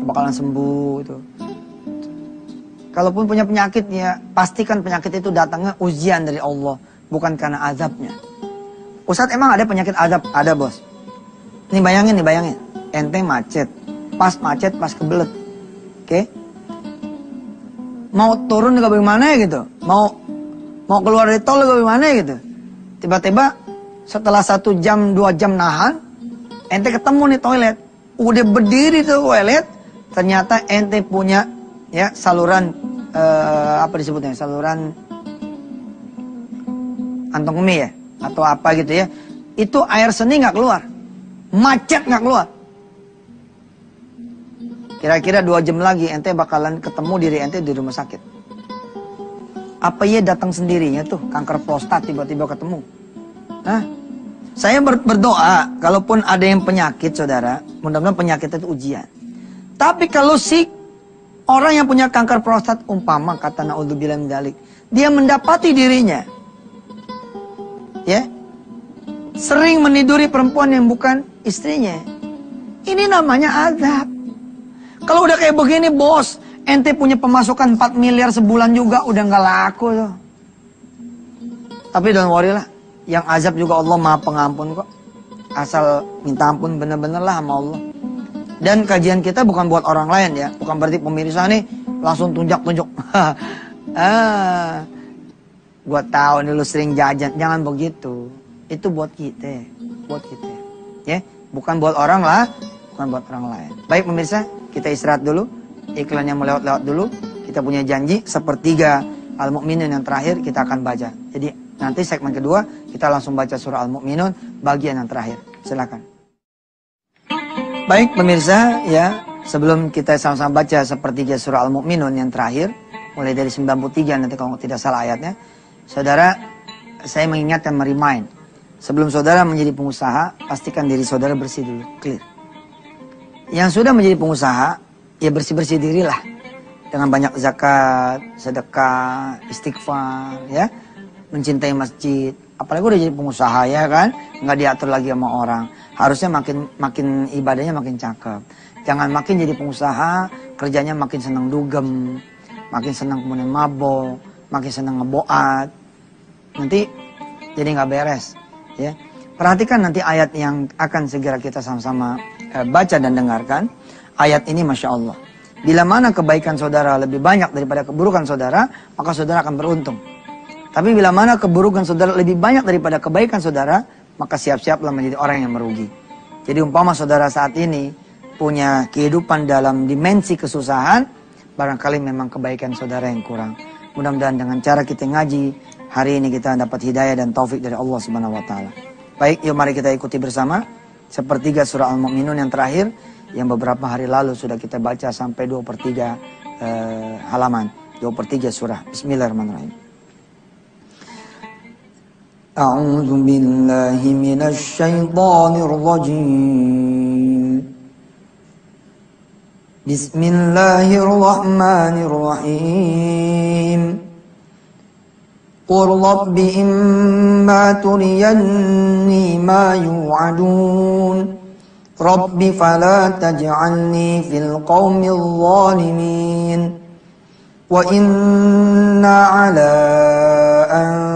bakalan sembuh gitu. Kalaupun punya penyakit ya pastikan penyakit itu datangnya ujian dari Allah, bukan karena azabnya. Ustadz emang ada penyakit azab? Ada bos. Ini bayangin nih bayangin, ente macet, pas macet pas kebelet, oke? Okay? Mau turun juga bagaimana gitu, mau mau keluar dari tol juga bagaimana gitu. Tiba-tiba setelah satu jam dua jam nahan, ente ketemu nih toilet, udah berdiri tuh toilet, ternyata ente punya ya saluran uh, apa disebutnya? Saluran kantong kemih ya atau apa gitu ya. Itu air seni nggak keluar macet nggak keluar. Kira-kira dua jam lagi ente bakalan ketemu diri ente di rumah sakit. Apa ia datang sendirinya tuh kanker prostat tiba-tiba ketemu? Hah? saya ber berdoa kalaupun ada yang penyakit saudara mudah-mudahan penyakit itu ujian. Tapi kalau si Orang yang punya kanker prostat umpama kata naudzubillah dalik, dia mendapati dirinya ya sering meniduri perempuan yang bukan istrinya. Ini namanya azab. Kalau udah kayak begini bos, ente punya pemasukan 4 miliar sebulan juga udah nggak laku tuh. Tapi don't worry lah, yang azab juga Allah maha pengampun kok. Asal minta ampun bener-bener lah sama Allah. Dan kajian kita bukan buat orang lain ya, bukan berarti pemirsa nih langsung tunjuk-tunjuk. <laughs> ah, gua tahu nih lu sering jajan, jangan begitu. Itu buat kita, buat kita. Ya, bukan buat orang lah, bukan buat orang lain. Baik pemirsa, kita istirahat dulu. Iklannya melewat-lewat dulu. Kita punya janji sepertiga Al-Mu'minun yang terakhir kita akan baca. Jadi nanti segmen kedua kita langsung baca surah Al-Mu'minun bagian yang terakhir. Silakan. Baik pemirsa ya, sebelum kita sama-sama baca seperti surah Al-Mu'minun yang terakhir, mulai dari 93 nanti kalau tidak salah ayatnya, saudara saya mengingatkan merimain, sebelum saudara menjadi pengusaha, pastikan diri saudara bersih dulu, clear. Yang sudah menjadi pengusaha, ya bersih-bersih dirilah. Dengan banyak zakat, sedekah, istighfar, ya. Mencintai masjid. Apalagi udah jadi pengusaha ya kan, nggak diatur lagi sama orang harusnya makin makin ibadahnya makin cakep. Jangan makin jadi pengusaha, kerjanya makin senang dugem, makin senang kemudian mabok, makin senang ngeboat. Nanti jadi nggak beres, ya. Perhatikan nanti ayat yang akan segera kita sama-sama eh, baca dan dengarkan. Ayat ini Masya Allah. Bila mana kebaikan saudara lebih banyak daripada keburukan saudara, maka saudara akan beruntung. Tapi bila mana keburukan saudara lebih banyak daripada kebaikan saudara, maka siap-siaplah menjadi orang yang merugi. Jadi umpama saudara saat ini punya kehidupan dalam dimensi kesusahan, barangkali memang kebaikan saudara yang kurang. Mudah-mudahan dengan cara kita ngaji, hari ini kita dapat hidayah dan taufik dari Allah Subhanahu wa taala. Baik, yuk mari kita ikuti bersama sepertiga surah Al-Mu'minun yang terakhir yang beberapa hari lalu sudah kita baca sampai 2 per 3 uh, halaman, 2 per 3 surah. Bismillahirrahmanirrahim. أعوذ بالله من الشيطان الرجيم. بسم الله الرحمن الرحيم. قل رب إما تريني ما يوعدون. رب فلا تجعلني في القوم الظالمين. وإنا على أن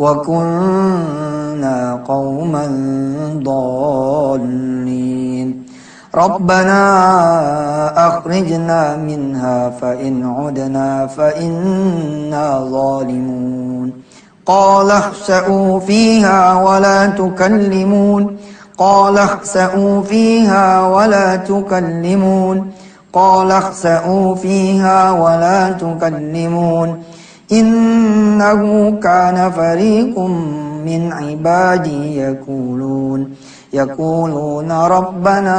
وكنا قوما ضالين. ربنا أخرجنا منها فإن عدنا فإنا ظالمون. قال اخسأوا فيها ولا تكلمون. قال اخسأوا فيها ولا تكلمون. قال اخسأوا فيها ولا تكلمون. إنه كان فريق من عبادي يقولون يقولون ربنا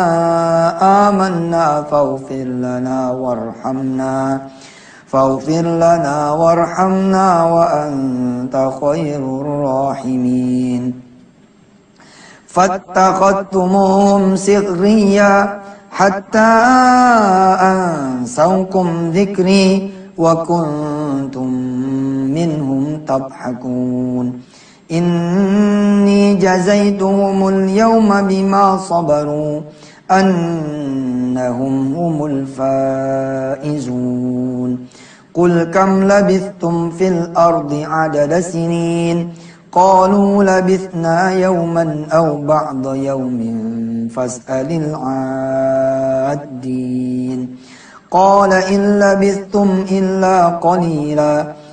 آمنا فاغفر لنا وارحمنا فاغفر لنا وارحمنا وأنت خير الراحمين. فاتخذتموهم سخريا حتى أنسوكم ذكري وكنتم منهم تضحكون. إني جزيتهم اليوم بما صبروا أنهم هم الفائزون. قل كم لبثتم في الأرض عدد سنين؟ قالوا لبثنا يوما أو بعض يوم فاسأل العادين. قال إن لبثتم إلا قليلا.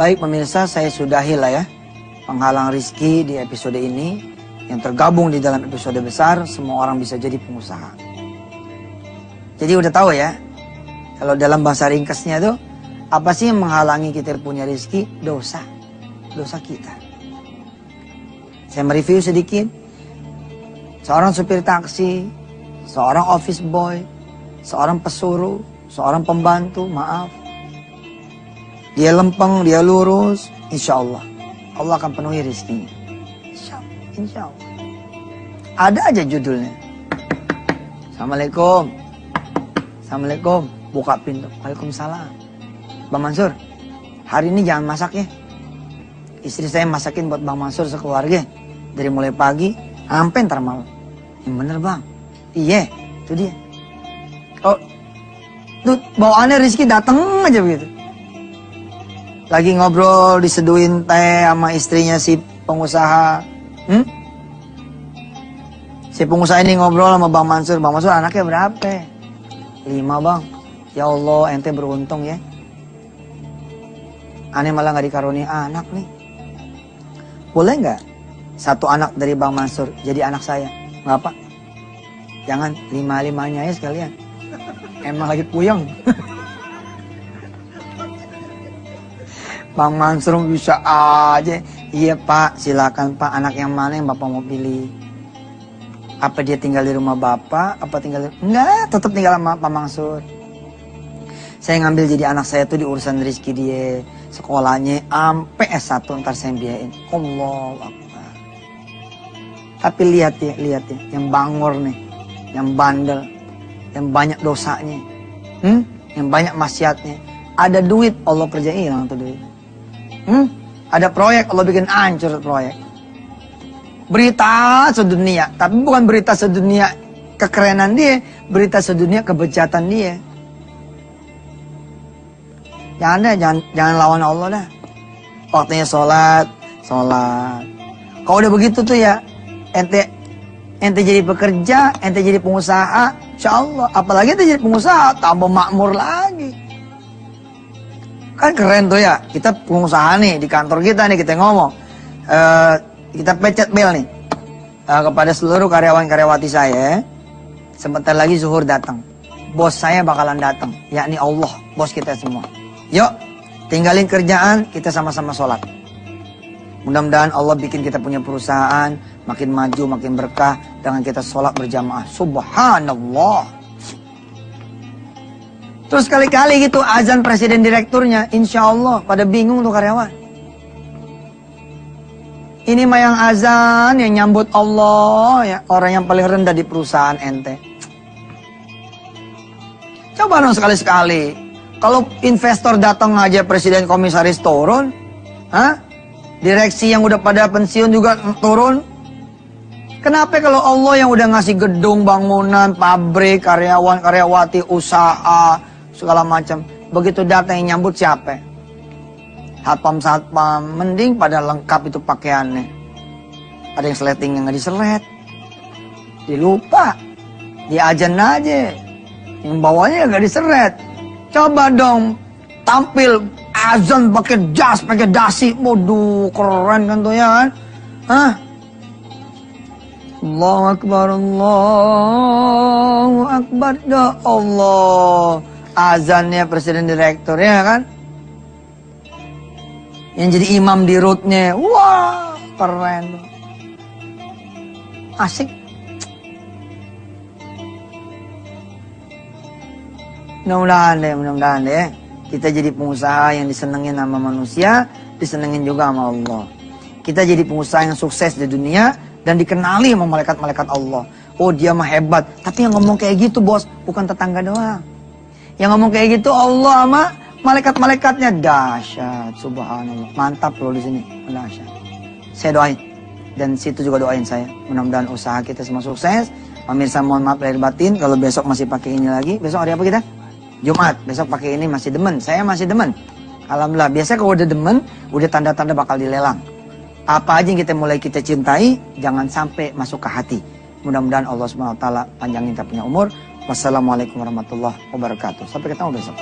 Baik pemirsa, saya sudahi lah ya penghalang rizki di episode ini yang tergabung di dalam episode besar. Semua orang bisa jadi pengusaha. Jadi udah tahu ya, kalau dalam bahasa ringkasnya itu apa sih yang menghalangi kita punya rizki? Dosa, dosa kita. Saya mereview sedikit. Seorang supir taksi, seorang office boy, seorang pesuruh, seorang pembantu, maaf, dia lempeng, dia lurus, insya Allah. Allah akan penuhi rizkinya. Insya. Insya Allah. Ada aja judulnya. Assalamualaikum. Assalamualaikum. Buka pintu. Waalaikumsalam. Bang Mansur, hari ini jangan masak ya. Istri saya masakin buat Bang Mansur sekeluarga. Dari mulai pagi sampai ntar malam. Yang bener bang. Iya, itu dia. Oh, tuh bawaannya Rizky dateng aja begitu lagi ngobrol diseduhin teh sama istrinya si pengusaha. Hmm? Si pengusaha ini ngobrol sama Bang Mansur. Bang Mansur anaknya berapa? Lima bang. Ya Allah ente beruntung ya. Aneh malah gak dikaruni anak nih. Boleh nggak satu anak dari Bang Mansur jadi anak saya? Nggak apa? Jangan lima-limanya ya sekalian. Emang lagi puyeng. <laughs> Bang Mansur bisa aja. Iya pak, silakan pak. Anak yang mana yang bapak mau pilih? Apa dia tinggal di rumah bapak? Apa tinggal di... Enggak, tetap tinggal sama Pak Mansur. Saya ngambil jadi anak saya tuh di urusan rezeki dia. Sekolahnya sampai S1 ntar saya biayain. Allah Akbar. Tapi lihat ya, lihat ya. Yang bangor nih. Yang bandel. Yang banyak dosanya. Hmm? Yang banyak maksiatnya. Ada duit, Allah kerja hilang tuh duit. Hmm? Ada proyek, Allah bikin hancur proyek. Berita sedunia, tapi bukan berita sedunia kekerenan dia, berita sedunia kebejatan dia. Jangan deh, jangan, jangan lawan Allah dah. Waktunya sholat, sholat. Kalau udah begitu tuh ya, ente ente jadi pekerja, ente jadi pengusaha, insya Allah. Apalagi ente jadi pengusaha, tambah makmur lagi. Kan keren tuh ya, kita pengusaha nih di kantor kita nih kita ngomong. Uh, kita pencet bel nih uh, kepada seluruh karyawan-karyawati saya. Sebentar lagi zuhur datang. Bos saya bakalan datang, yakni Allah, bos kita semua. Yuk, tinggalin kerjaan, kita sama-sama sholat. Mudah-mudahan Allah bikin kita punya perusahaan makin maju, makin berkah dengan kita sholat berjamaah. Subhanallah. Terus kali-kali gitu azan presiden direkturnya, insya Allah pada bingung tuh karyawan. Ini mah yang azan, yang nyambut Allah, ya orang yang paling rendah di perusahaan ente. Coba dong sekali-sekali. Kalau investor datang aja presiden komisaris turun, Hah? Direksi yang udah pada pensiun juga turun. Kenapa kalau Allah yang udah ngasih gedung, bangunan, pabrik, karyawan, karyawati, usaha, segala macam. Begitu datang yang nyambut siapa? Satpam satpam, mending pada lengkap itu pakaiannya. Ada yang sleting yang nggak diselet, dilupa, diajan aja. Yang bawahnya nggak diseret. Coba dong tampil azan pakai jas, pakai dasi. Waduh, keren kan tuh ya kan? Hah? Allahu Akbar, Allahu Akbar, ya Allah. Azannya presiden direktur ya kan? Yang jadi imam di rootnya, wah keren. Asik. Mudah-mudahan deh, mudah-mudahan deh. Kita jadi pengusaha yang disenengin sama manusia, disenengin juga sama Allah. Kita jadi pengusaha yang sukses di dunia dan dikenali sama malaikat-malaikat Allah. Oh dia mah hebat. Tapi yang ngomong kayak gitu bos, bukan tetangga doang. Yang ngomong kayak gitu Allah sama malaikat-malaikatnya dahsyat. Subhanallah. Mantap loh di sini. Dahsyat. Saya doain. Dan situ juga doain saya. Mudah-mudahan usaha kita semua sukses. Pemirsa mohon maaf lahir batin. Kalau besok masih pakai ini lagi. Besok hari apa kita? Jumat. Besok pakai ini masih demen. Saya masih demen. Alhamdulillah. Biasanya kalau udah demen, udah tanda-tanda bakal dilelang. Apa aja yang kita mulai kita cintai, jangan sampai masuk ke hati. Mudah-mudahan Allah SWT panjangin kita punya umur. Wassalamualaikum warahmatullahi wabarakatuh. Sampai ketemu besok.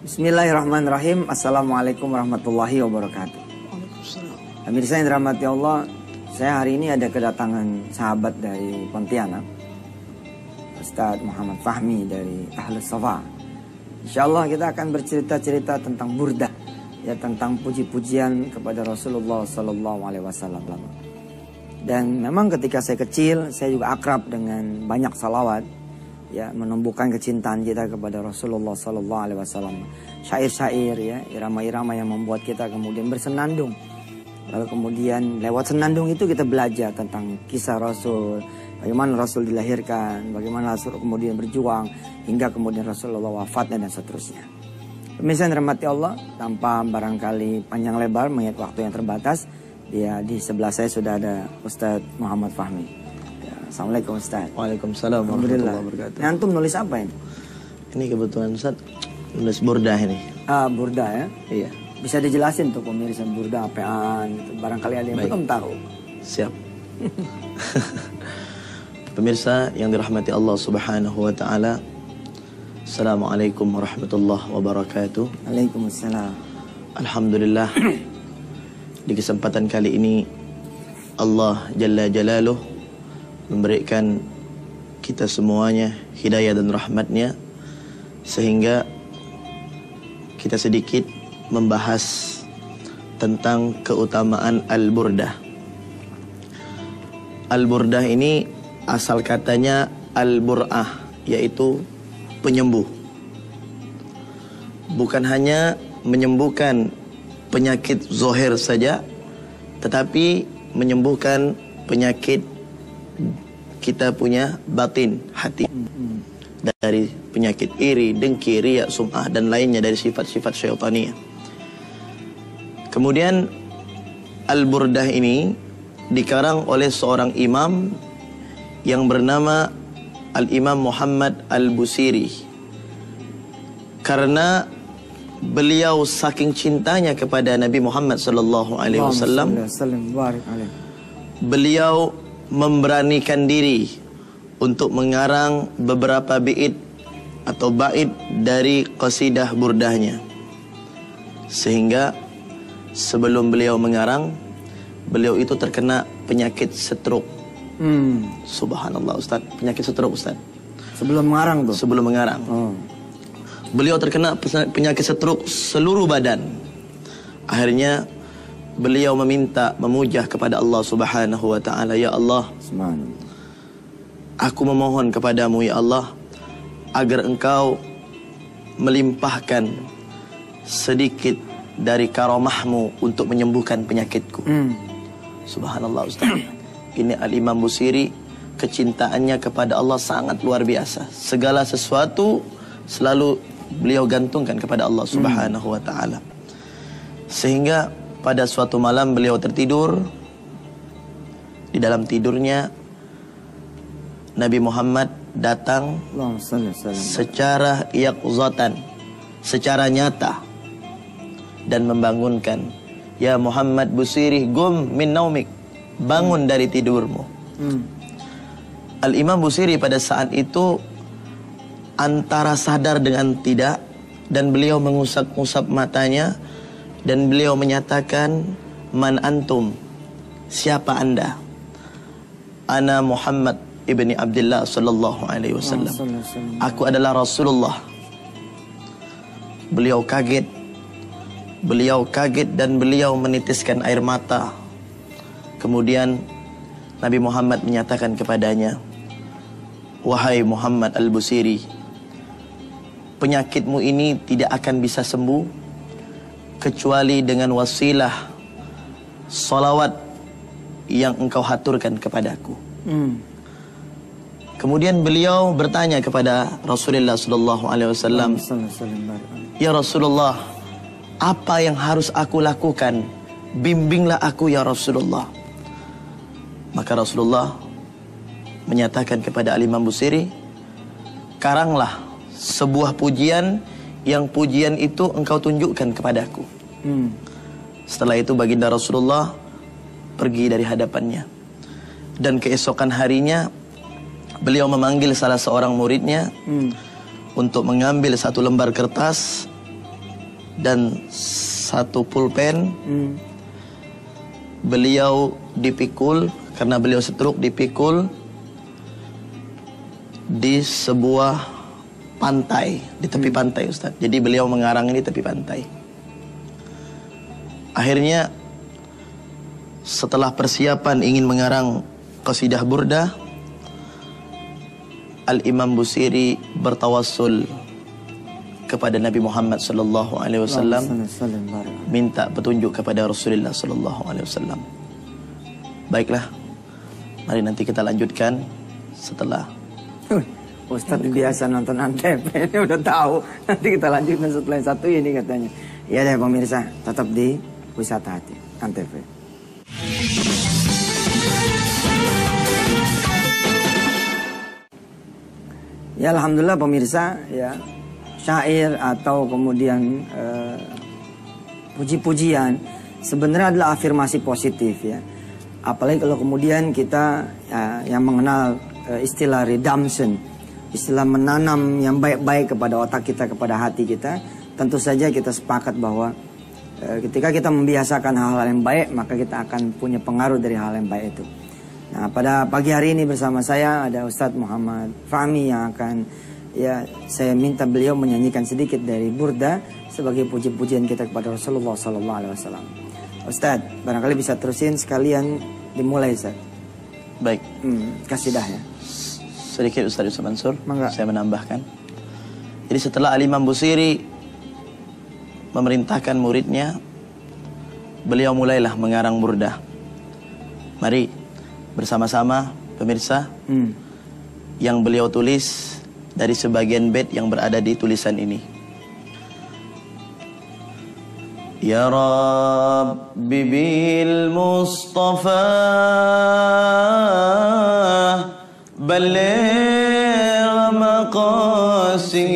Bismillahirrahmanirrahim. Assalamualaikum warahmatullahi wabarakatuh. Pemirsa yang dirahmati Allah, saya hari ini ada kedatangan sahabat dari Pontianak. Ustadz Muhammad Fahmi dari Ahli Safa. Insya Allah kita akan bercerita-cerita tentang burdah. Ya tentang puji-pujian kepada Rasulullah Wasallam. Dan memang ketika saya kecil, saya juga akrab dengan banyak salawat ya menumbuhkan kecintaan kita kepada Rasulullah Sallallahu Alaihi Wasallam. Syair-syair ya, irama-irama yang membuat kita kemudian bersenandung. Lalu kemudian lewat senandung itu kita belajar tentang kisah Rasul, bagaimana Rasul dilahirkan, bagaimana Rasul kemudian berjuang hingga kemudian Rasulullah wafatnya dan seterusnya. Pemirsa yang dirahmati Allah, tanpa barangkali panjang lebar mengingat waktu yang terbatas, dia di sebelah saya sudah ada Ustadz Muhammad Fahmi. Assalamualaikum Ustaz. Waalaikumsalam warahmatullahi wabarakatuh. Ini antum nulis apa ini? Ini kebetulan Ustaz nulis burdah ini. Ah, burdah ya? Iya. Bisa dijelasin tuh pemirsa burdah apaan gitu. Barangkali ada yang Baik. belum tahu. Siap. <laughs> Pemirsa yang dirahmati Allah Subhanahu wa taala, Assalamualaikum warahmatullahi wabarakatuh. Waalaikumsalam. Alhamdulillah. Di kesempatan kali ini Allah Jalla Jalaluh memberikan kita semuanya hidayah dan rahmatnya sehingga kita sedikit membahas tentang keutamaan Al-Burdah. Al-Burdah ini asal katanya Al-Bur'ah yaitu penyembuh. Bukan hanya menyembuhkan penyakit zohir saja tetapi menyembuhkan penyakit kita punya batin hati dari penyakit iri, dengki, riak, sum'ah dan lainnya dari sifat-sifat syaitaniyah. Kemudian Al-Burdah ini dikarang oleh seorang imam yang bernama Al-Imam Muhammad Al-Busiri. Karena beliau saking cintanya kepada Nabi Muhammad sallallahu alaihi wasallam, beliau memberanikan diri untuk mengarang beberapa bait atau bait dari qasidah burdahnya. Sehingga sebelum beliau mengarang, beliau itu terkena penyakit stroke. Hmm. Subhanallah Ustaz, penyakit stroke Ustaz. Sebelum mengarang tuh. Sebelum mengarang. Oh. Beliau terkena penyakit stroke seluruh badan. Akhirnya beliau meminta memujah kepada Allah Subhanahu wa taala, "Ya Allah, Subhanallah. aku memohon kepadamu ya Allah agar engkau melimpahkan sedikit dari karomahmu untuk menyembuhkan penyakitku." Hmm. Subhanallah Ustaz. <clears throat> Ini Al-Imam Busiri kecintaannya kepada Allah sangat luar biasa. Segala sesuatu selalu beliau gantungkan kepada Allah Subhanahu wa taala. Sehingga pada suatu malam beliau tertidur di dalam tidurnya Nabi Muhammad datang secara yaqzatan, secara nyata dan membangunkan, "Ya Muhammad Busiri, gum min naumik." Bangun dari tidurmu. Hmm. Al-Imam Busiri pada saat itu antara sadar dengan tidak dan beliau mengusap-usap matanya dan beliau menyatakan man antum? Siapa anda? Ana Muhammad ibni Abdullah sallallahu alaihi wasallam. Aku adalah Rasulullah. Beliau kaget beliau kaget dan beliau menitiskan air mata kemudian Nabi Muhammad menyatakan kepadanya wahai Muhammad al-Busiri penyakitmu ini tidak akan bisa sembuh kecuali dengan wasilah salawat yang engkau haturkan kepadaku. Hmm. Kemudian beliau bertanya kepada Rasulullah sallallahu alaihi wasallam. "Ya Rasulullah, apa yang harus aku lakukan? Bimbinglah aku ya Rasulullah." Maka Rasulullah menyatakan kepada Al-Imam Busiri, "Karanglah sebuah pujian yang pujian itu engkau tunjukkan kepadaku." Hmm. Setelah itu baginda Rasulullah pergi dari hadapannya. Dan keesokan harinya beliau memanggil salah seorang muridnya Hmm. untuk mengambil satu lembar kertas dan satu pulpen. Hmm. Beliau dipikul karena beliau stroke dipikul di sebuah pantai, di tepi pantai Ustaz. Jadi beliau mengarang ini tepi pantai. Akhirnya setelah persiapan ingin mengarang qasidah burdah Al-Imam Busiri bertawassul kepada Nabi Muhammad sallallahu alaihi wasallam minta petunjuk kepada Rasulullah sallallahu alaihi wasallam. Baiklah. Mari nanti kita lanjutkan setelah Ustadz biasa nonton Antep, <laughs> ini udah tahu. Nanti kita lanjutkan setelah yang satu ini katanya. Ya deh pemirsa, tetap di Wisata Hati, Antep. Ya Alhamdulillah pemirsa, ya syair atau kemudian eh, puji-pujian sebenarnya adalah afirmasi positif ya. Apalagi kalau kemudian kita ya, yang mengenal eh, istilah redemption, istilah menanam yang baik-baik kepada otak kita, kepada hati kita, tentu saja kita sepakat bahwa eh, ketika kita membiasakan hal-hal yang baik, maka kita akan punya pengaruh dari hal yang baik itu. Nah, pada pagi hari ini bersama saya ada Ustadz Muhammad Fahmi yang akan ya saya minta beliau menyanyikan sedikit dari Burda sebagai puji-pujian kita kepada Rasulullah Sallallahu Alaihi Wasallam. Ustadz, barangkali bisa terusin sekalian dimulai Ustadz. Baik. Hmm, kasidahnya. Sedikit Ustaz Yusuf Mansur, Mangga. saya menambahkan. Jadi setelah Al-Imam Busiri memerintahkan muridnya, beliau mulailah mengarang burdah. Mari bersama-sama pemirsa Hmm. yang beliau tulis dari sebagian bait yang berada di tulisan ini. Ya Rabbi bil Mustafa balligh maqasidana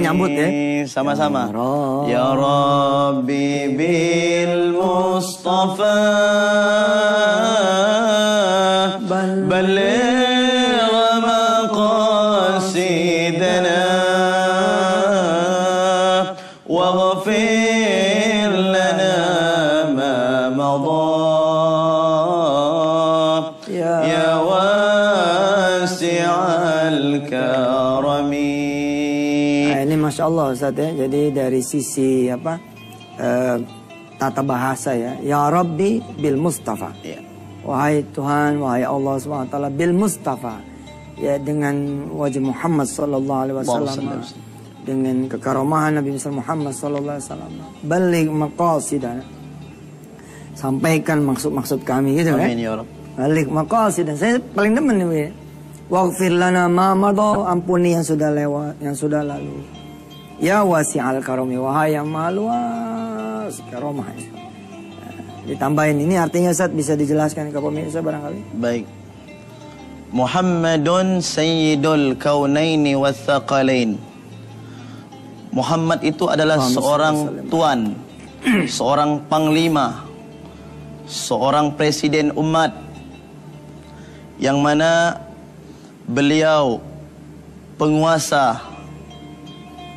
nyambut ya. Sama-sama. Ya Ya Rabbi bil Mustafa Nah, ini masya Allah Ustaz ya. Jadi dari sisi apa eh, tata bahasa ya. Ya Rabbi bil Mustafa. Ya. Wahai Tuhan, wahai Allah SWT bil Mustafa. Ya dengan wajah Muhammad sallallahu alaihi wasallam. Dengan kekaromahan Nabi besar Muhammad sallallahu alaihi wasallam. Balik maqasidana. Sampaikan maksud-maksud kami gitu kan. Amin ya Rabb. Balik maqasidan. Saya paling demen nih. Wi. Waghfir lana ma madha, ampuni yang sudah lewat, yang sudah lalu. Ya wasi'al karami, wahai yang maha luas karomah. Nah, Ditambahin ini artinya Ustaz bisa dijelaskan ke pemirsa barangkali. Baik. Muhammadun sayyidul kaunaini wathaqalain. Muhammad itu adalah Muhammad seorang tuan, <clears throat> seorang panglima, seorang presiden umat yang mana beliau penguasa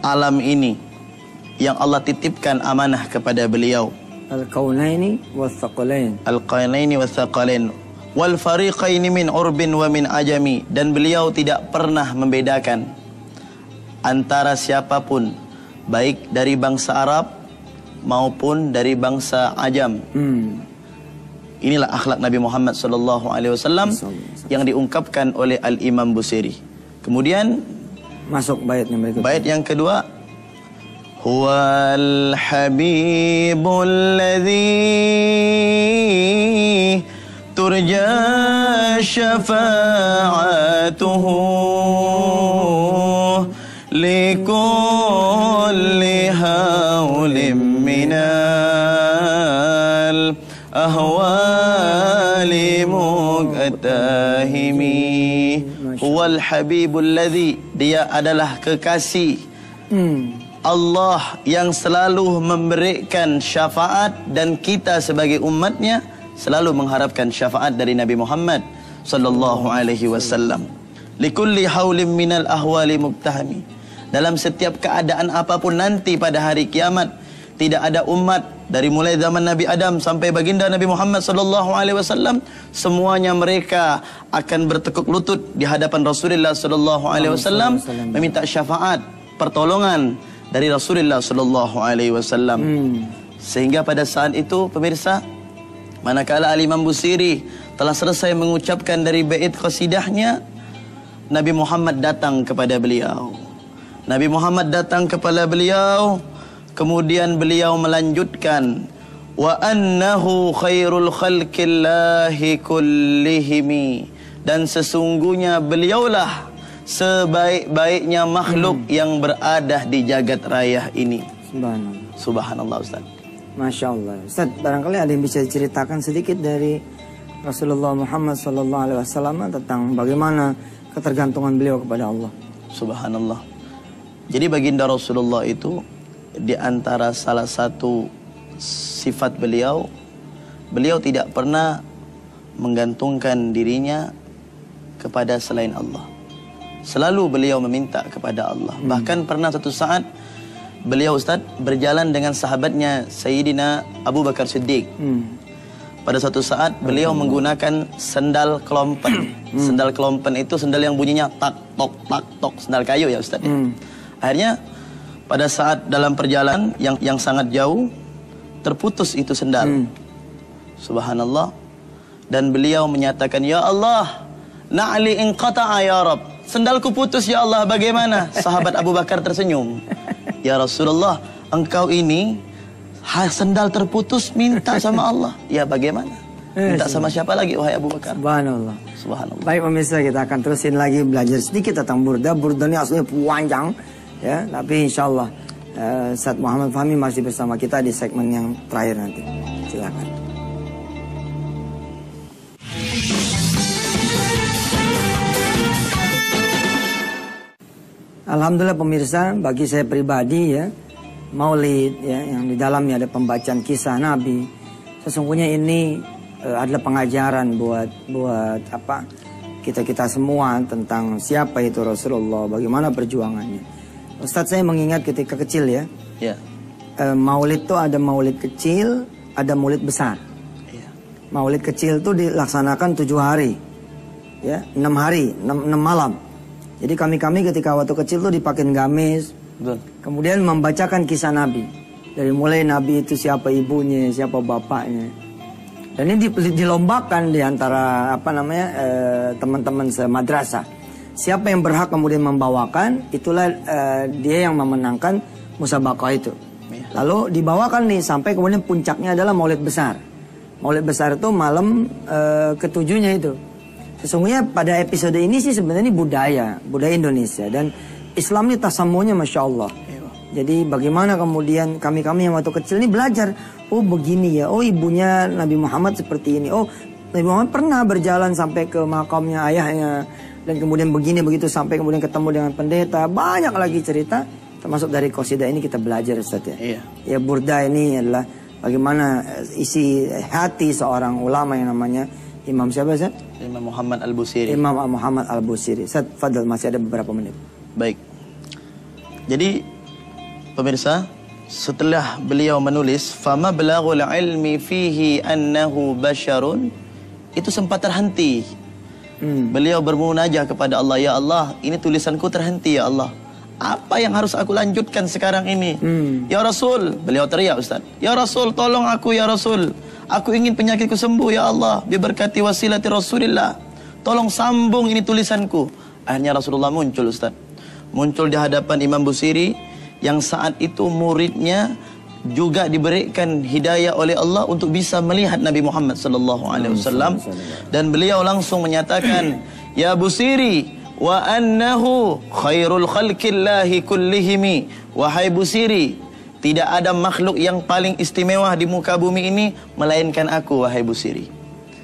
alam ini yang Allah titipkan amanah kepada beliau. Al-kaunaini wathaqalain. Al-Qainaini wa Thaqalain wal fariqaini min urbin wa min ajami dan beliau tidak pernah membedakan antara siapa pun baik dari bangsa Arab maupun dari bangsa Ajam. Hmm. Inilah akhlak Nabi Muhammad sallallahu alaihi wasallam yang diungkapkan oleh Al Imam Busiri. Kemudian Masuk bait yang berikut. bait yang kedua Huwal habibul ladzi turja syafa'atuhu likulli hawlim minal ahwali muqtahimi Huwal habibul ladzi dia adalah kekasih Hmm. Allah yang selalu memberikan syafaat dan kita sebagai umatnya selalu mengharapkan syafaat dari Nabi Muhammad sallallahu alaihi wasallam. Likulli haulin minal ahwali muktahami. Dalam setiap keadaan apapun nanti pada hari kiamat tidak ada umat dari mulai zaman Nabi Adam sampai baginda Nabi Muhammad sallallahu alaihi wasallam semuanya mereka akan bertekuk lutut di hadapan Rasulullah sallallahu alaihi wasallam meminta syafaat pertolongan dari Rasulullah sallallahu alaihi wasallam. Sehingga pada saat itu pemirsa manakala Al Imam Busiri telah selesai mengucapkan dari bait qasidahnya Nabi Muhammad datang kepada beliau. Nabi Muhammad datang kepada beliau, kemudian beliau melanjutkan wa annahu khairul khalqillahi kullihimi dan sesungguhnya beliaulah sebaik-baiknya makhluk hmm. yang berada di jagat raya ini. Subhanallah. Subhanallah Ustaz. Masya Allah. Ustaz, barangkali ada yang bisa diceritakan sedikit dari Rasulullah Muhammad SAW tentang bagaimana ketergantungan beliau kepada Allah. Subhanallah. Jadi baginda Rasulullah itu di antara salah satu sifat beliau, beliau tidak pernah menggantungkan dirinya kepada selain Allah. Selalu beliau meminta kepada Allah. Hmm. Bahkan pernah satu saat beliau Ustaz berjalan dengan sahabatnya Sayyidina Abu Bakar Siddiq. Hmm. Pada suatu saat beliau hmm. menggunakan sendal kelompen. Hmm. Sendal kelompen itu sendal yang bunyinya tak tok tak tok, sendal kayu ya Ustaz. Hmm. Akhirnya pada saat dalam perjalanan yang yang sangat jauh terputus itu sendal. Hmm. Subhanallah. Dan beliau menyatakan, "Ya Allah, na'li in qata'a ya Rabb." Sendalku putus ya Allah, bagaimana? Sahabat Abu Bakar tersenyum. <laughs> Ya Rasulullah, engkau ini sendal terputus minta sama Allah. Ya bagaimana? Minta sama siapa lagi wahai Abu Bakar? Subhanallah. Subhanallah. Baik pemirsa kita akan terusin lagi belajar sedikit tentang burda. Burda ini aslinya panjang ya, tapi insya Allah uh, Ustaz Muhammad Fahmi masih bersama kita di segmen yang terakhir nanti. Silakan. Alhamdulillah pemirsa, bagi saya pribadi ya, Maulid ya yang di dalamnya ada pembacaan kisah Nabi. Sesungguhnya ini uh, adalah pengajaran buat buat apa? kita-kita semua tentang siapa itu Rasulullah, bagaimana perjuangannya. Ustadz saya mengingat ketika kecil ya. Ya. Uh, maulid itu ada maulid kecil, ada maulid besar. Ya. Maulid kecil itu dilaksanakan tujuh hari, ya enam hari, enam, enam malam. Jadi kami-kami ketika waktu kecil tuh dipakein gamis. Betul. Kemudian membacakan kisah Nabi. Dari mulai Nabi itu siapa ibunya, siapa bapaknya. Dan ini dilombakan di antara apa namanya eh, teman-teman semadrasah. Siapa yang berhak kemudian membawakan, itulah eh, dia yang memenangkan musabakah itu. Ya. Lalu dibawakan nih sampai kemudian puncaknya adalah Maulid besar. Maulid besar itu malam eh, ketujuhnya itu. Sesungguhnya pada episode ini sih sebenarnya ini budaya, budaya Indonesia dan Islam ini tasamunya masya Allah. Jadi bagaimana kemudian kami-kami yang waktu kecil ini belajar, oh begini ya, oh ibunya Nabi Muhammad seperti ini, oh Nabi Muhammad pernah berjalan sampai ke makamnya ayahnya dan kemudian begini begitu sampai kemudian ketemu dengan pendeta, banyak lagi cerita termasuk dari kosida ini kita belajar Ustaz ya. Iya. Ya burda ini adalah bagaimana isi hati seorang ulama yang namanya Imam siapa Ustaz? Imam Muhammad Al-Busiri. Imam Muhammad Al-Busiri. Ustaz, Fadl masih ada beberapa menit. Baik. Jadi pemirsa, setelah beliau menulis fama belaghul ilmi fihi annahu basyarun itu sempat terhenti. Hmm. Beliau bermunajah kepada Allah, ya Allah, ini tulisanku terhenti ya Allah. Apa yang harus aku lanjutkan sekarang ini? Hmm. Ya Rasul, beliau teriak Ustaz. Ya Rasul, tolong aku ya Rasul. Aku ingin penyakitku sembuh ya Allah. Diberkati wasilati Rasulillah. Tolong sambung ini tulisanku. Akhirnya Rasulullah muncul Ustaz. Muncul di hadapan Imam Busiri yang saat itu muridnya juga diberikan hidayah oleh Allah untuk bisa melihat Nabi Muhammad sallallahu alaihi wasallam. Dan beliau langsung menyatakan ya Busiri wa annahu khairul khalqillahi kullihimi. Wahai Busiri tidak ada makhluk yang paling istimewa di muka bumi ini melainkan aku wahai Busiri.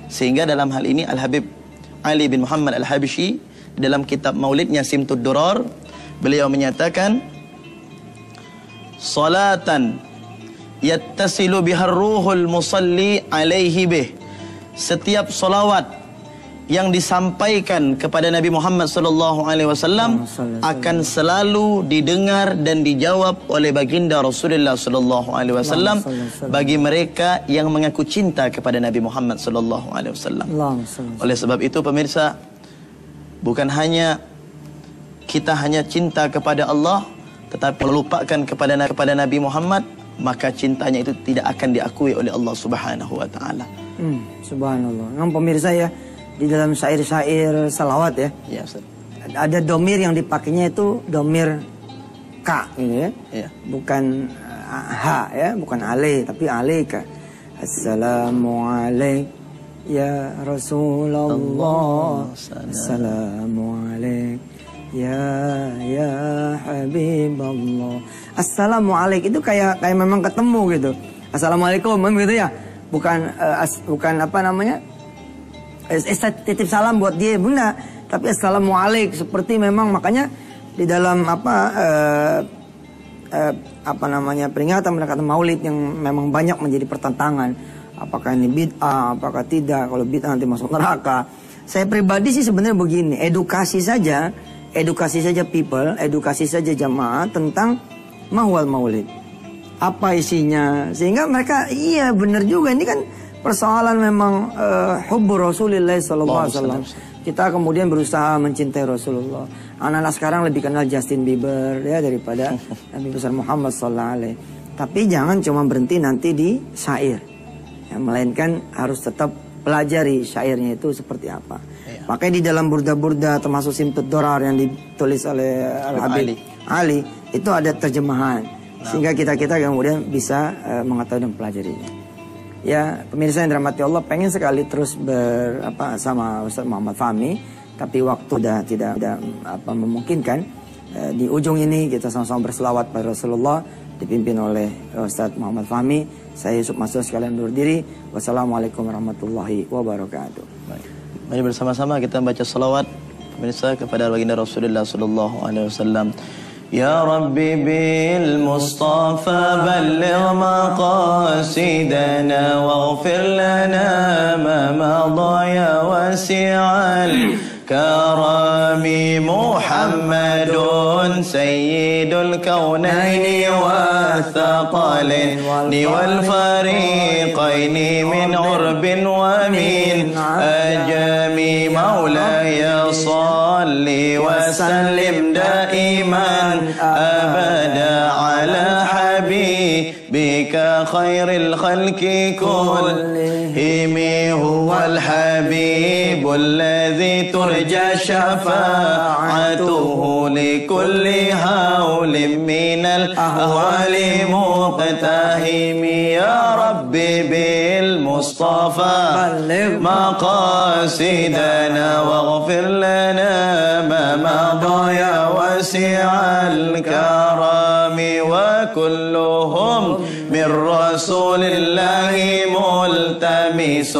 Sehingga dalam hal ini Al-Habib Ali bin Muhammad Al-Habsyi dalam kitab Maulidnya Simtud Durar beliau menyatakan salatan yattasilu bihar ruhul musalli alaihi bih. Setiap solawat yang disampaikan kepada Nabi Muhammad sallallahu alaihi wasallam akan selalu didengar dan dijawab oleh baginda Rasulullah sallallahu alaihi wasallam bagi mereka yang mengaku cinta kepada Nabi Muhammad sallallahu alaihi wasallam. Oleh sebab itu pemirsa bukan hanya kita hanya cinta kepada Allah tetapi melupakan kepada kepada Nabi Muhammad maka cintanya itu tidak akan diakui oleh Allah Subhanahu wa taala. Hmm, subhanallah. Ngam pemirsa ya, di dalam syair-syair salawat ya. Ya, Ustaz. ada domir yang dipakainya itu domir K gitu ya. Iya. Bukan uh, H ya, bukan ale tapi alaika. Assalamualaikum ya Rasulullah. Assalamualaikum ya ya Habiballah. Assalamualaikum itu kayak kayak memang ketemu gitu. Assalamualaikum gitu ya. Bukan uh, as- bukan apa namanya? Eh, titip salam buat dia bunda tapi assalamualaikum seperti memang makanya di dalam apa eh, eh, apa namanya peringatan mendekati maulid yang memang banyak menjadi pertentangan apakah ini bid'ah apakah tidak kalau bid'ah nanti masuk neraka saya pribadi sih sebenarnya begini edukasi saja edukasi saja people edukasi saja jamaah tentang mahwal maulid apa isinya sehingga mereka iya benar juga ini kan persoalan memang uh, hubbu Rasulullah sallallahu alaihi wasallam. Kita kemudian berusaha mencintai Rasulullah. Anak-anak sekarang lebih kenal Justin Bieber ya daripada <laughs> Nabi besar Muhammad sallallahu alaihi. Tapi jangan cuma berhenti nanti di syair. Ya, melainkan harus tetap pelajari syairnya itu seperti apa. Makanya di dalam burda-burda termasuk Simtut Dorar yang ditulis oleh Al Habib Ali. Ali itu ada terjemahan sehingga kita-kita kemudian bisa eh, mengetahui dan pelajarinya. Ya, pemirsa yang dirahmati Allah pengen sekali terus ber apa sama Ustaz Muhammad Fahmi, tapi waktu sudah tidak tidak apa memungkinkan. Eh, di ujung ini kita sama-sama berselawat pada Rasulullah dipimpin oleh Ustaz Muhammad Fahmi. Saya Yusuf Masud sekalian undur diri. Wassalamualaikum warahmatullahi wabarakatuh. Baik. Mari bersama-sama kita baca salawat pemirsa kepada baginda Rasulullah sallallahu alaihi wasallam. Ya Rabbi bil Mustafa balligh maqasidana waghfir lana ma madha ya كرم محمد سيد الكونين والثقلين والفريقين من عرب ومن أجم مولاي صل وسلم دائما. حبيبك خير الخلق كلهم. هو الحبيب الذي ترجى شفاعته لكل هول من الأهوال مقتهم يا ربي بالمصطفى بلغ مقاصدنا واغفر لنا ما مضى يا واسع الكرم وكلهم من رسول الله ملتمس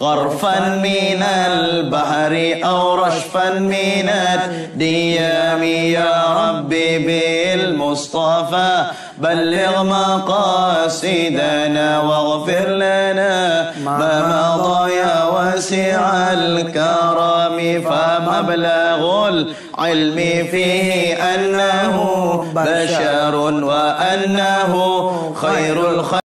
غرفا من البحر أو رشفا من الديام. يا ربي بالمصطفى بلغ مقاصدنا واغفر لنا ما مضى يا واسع الكرم فمبلغ العلم فيه أنه بشر وأنه خير الخلق.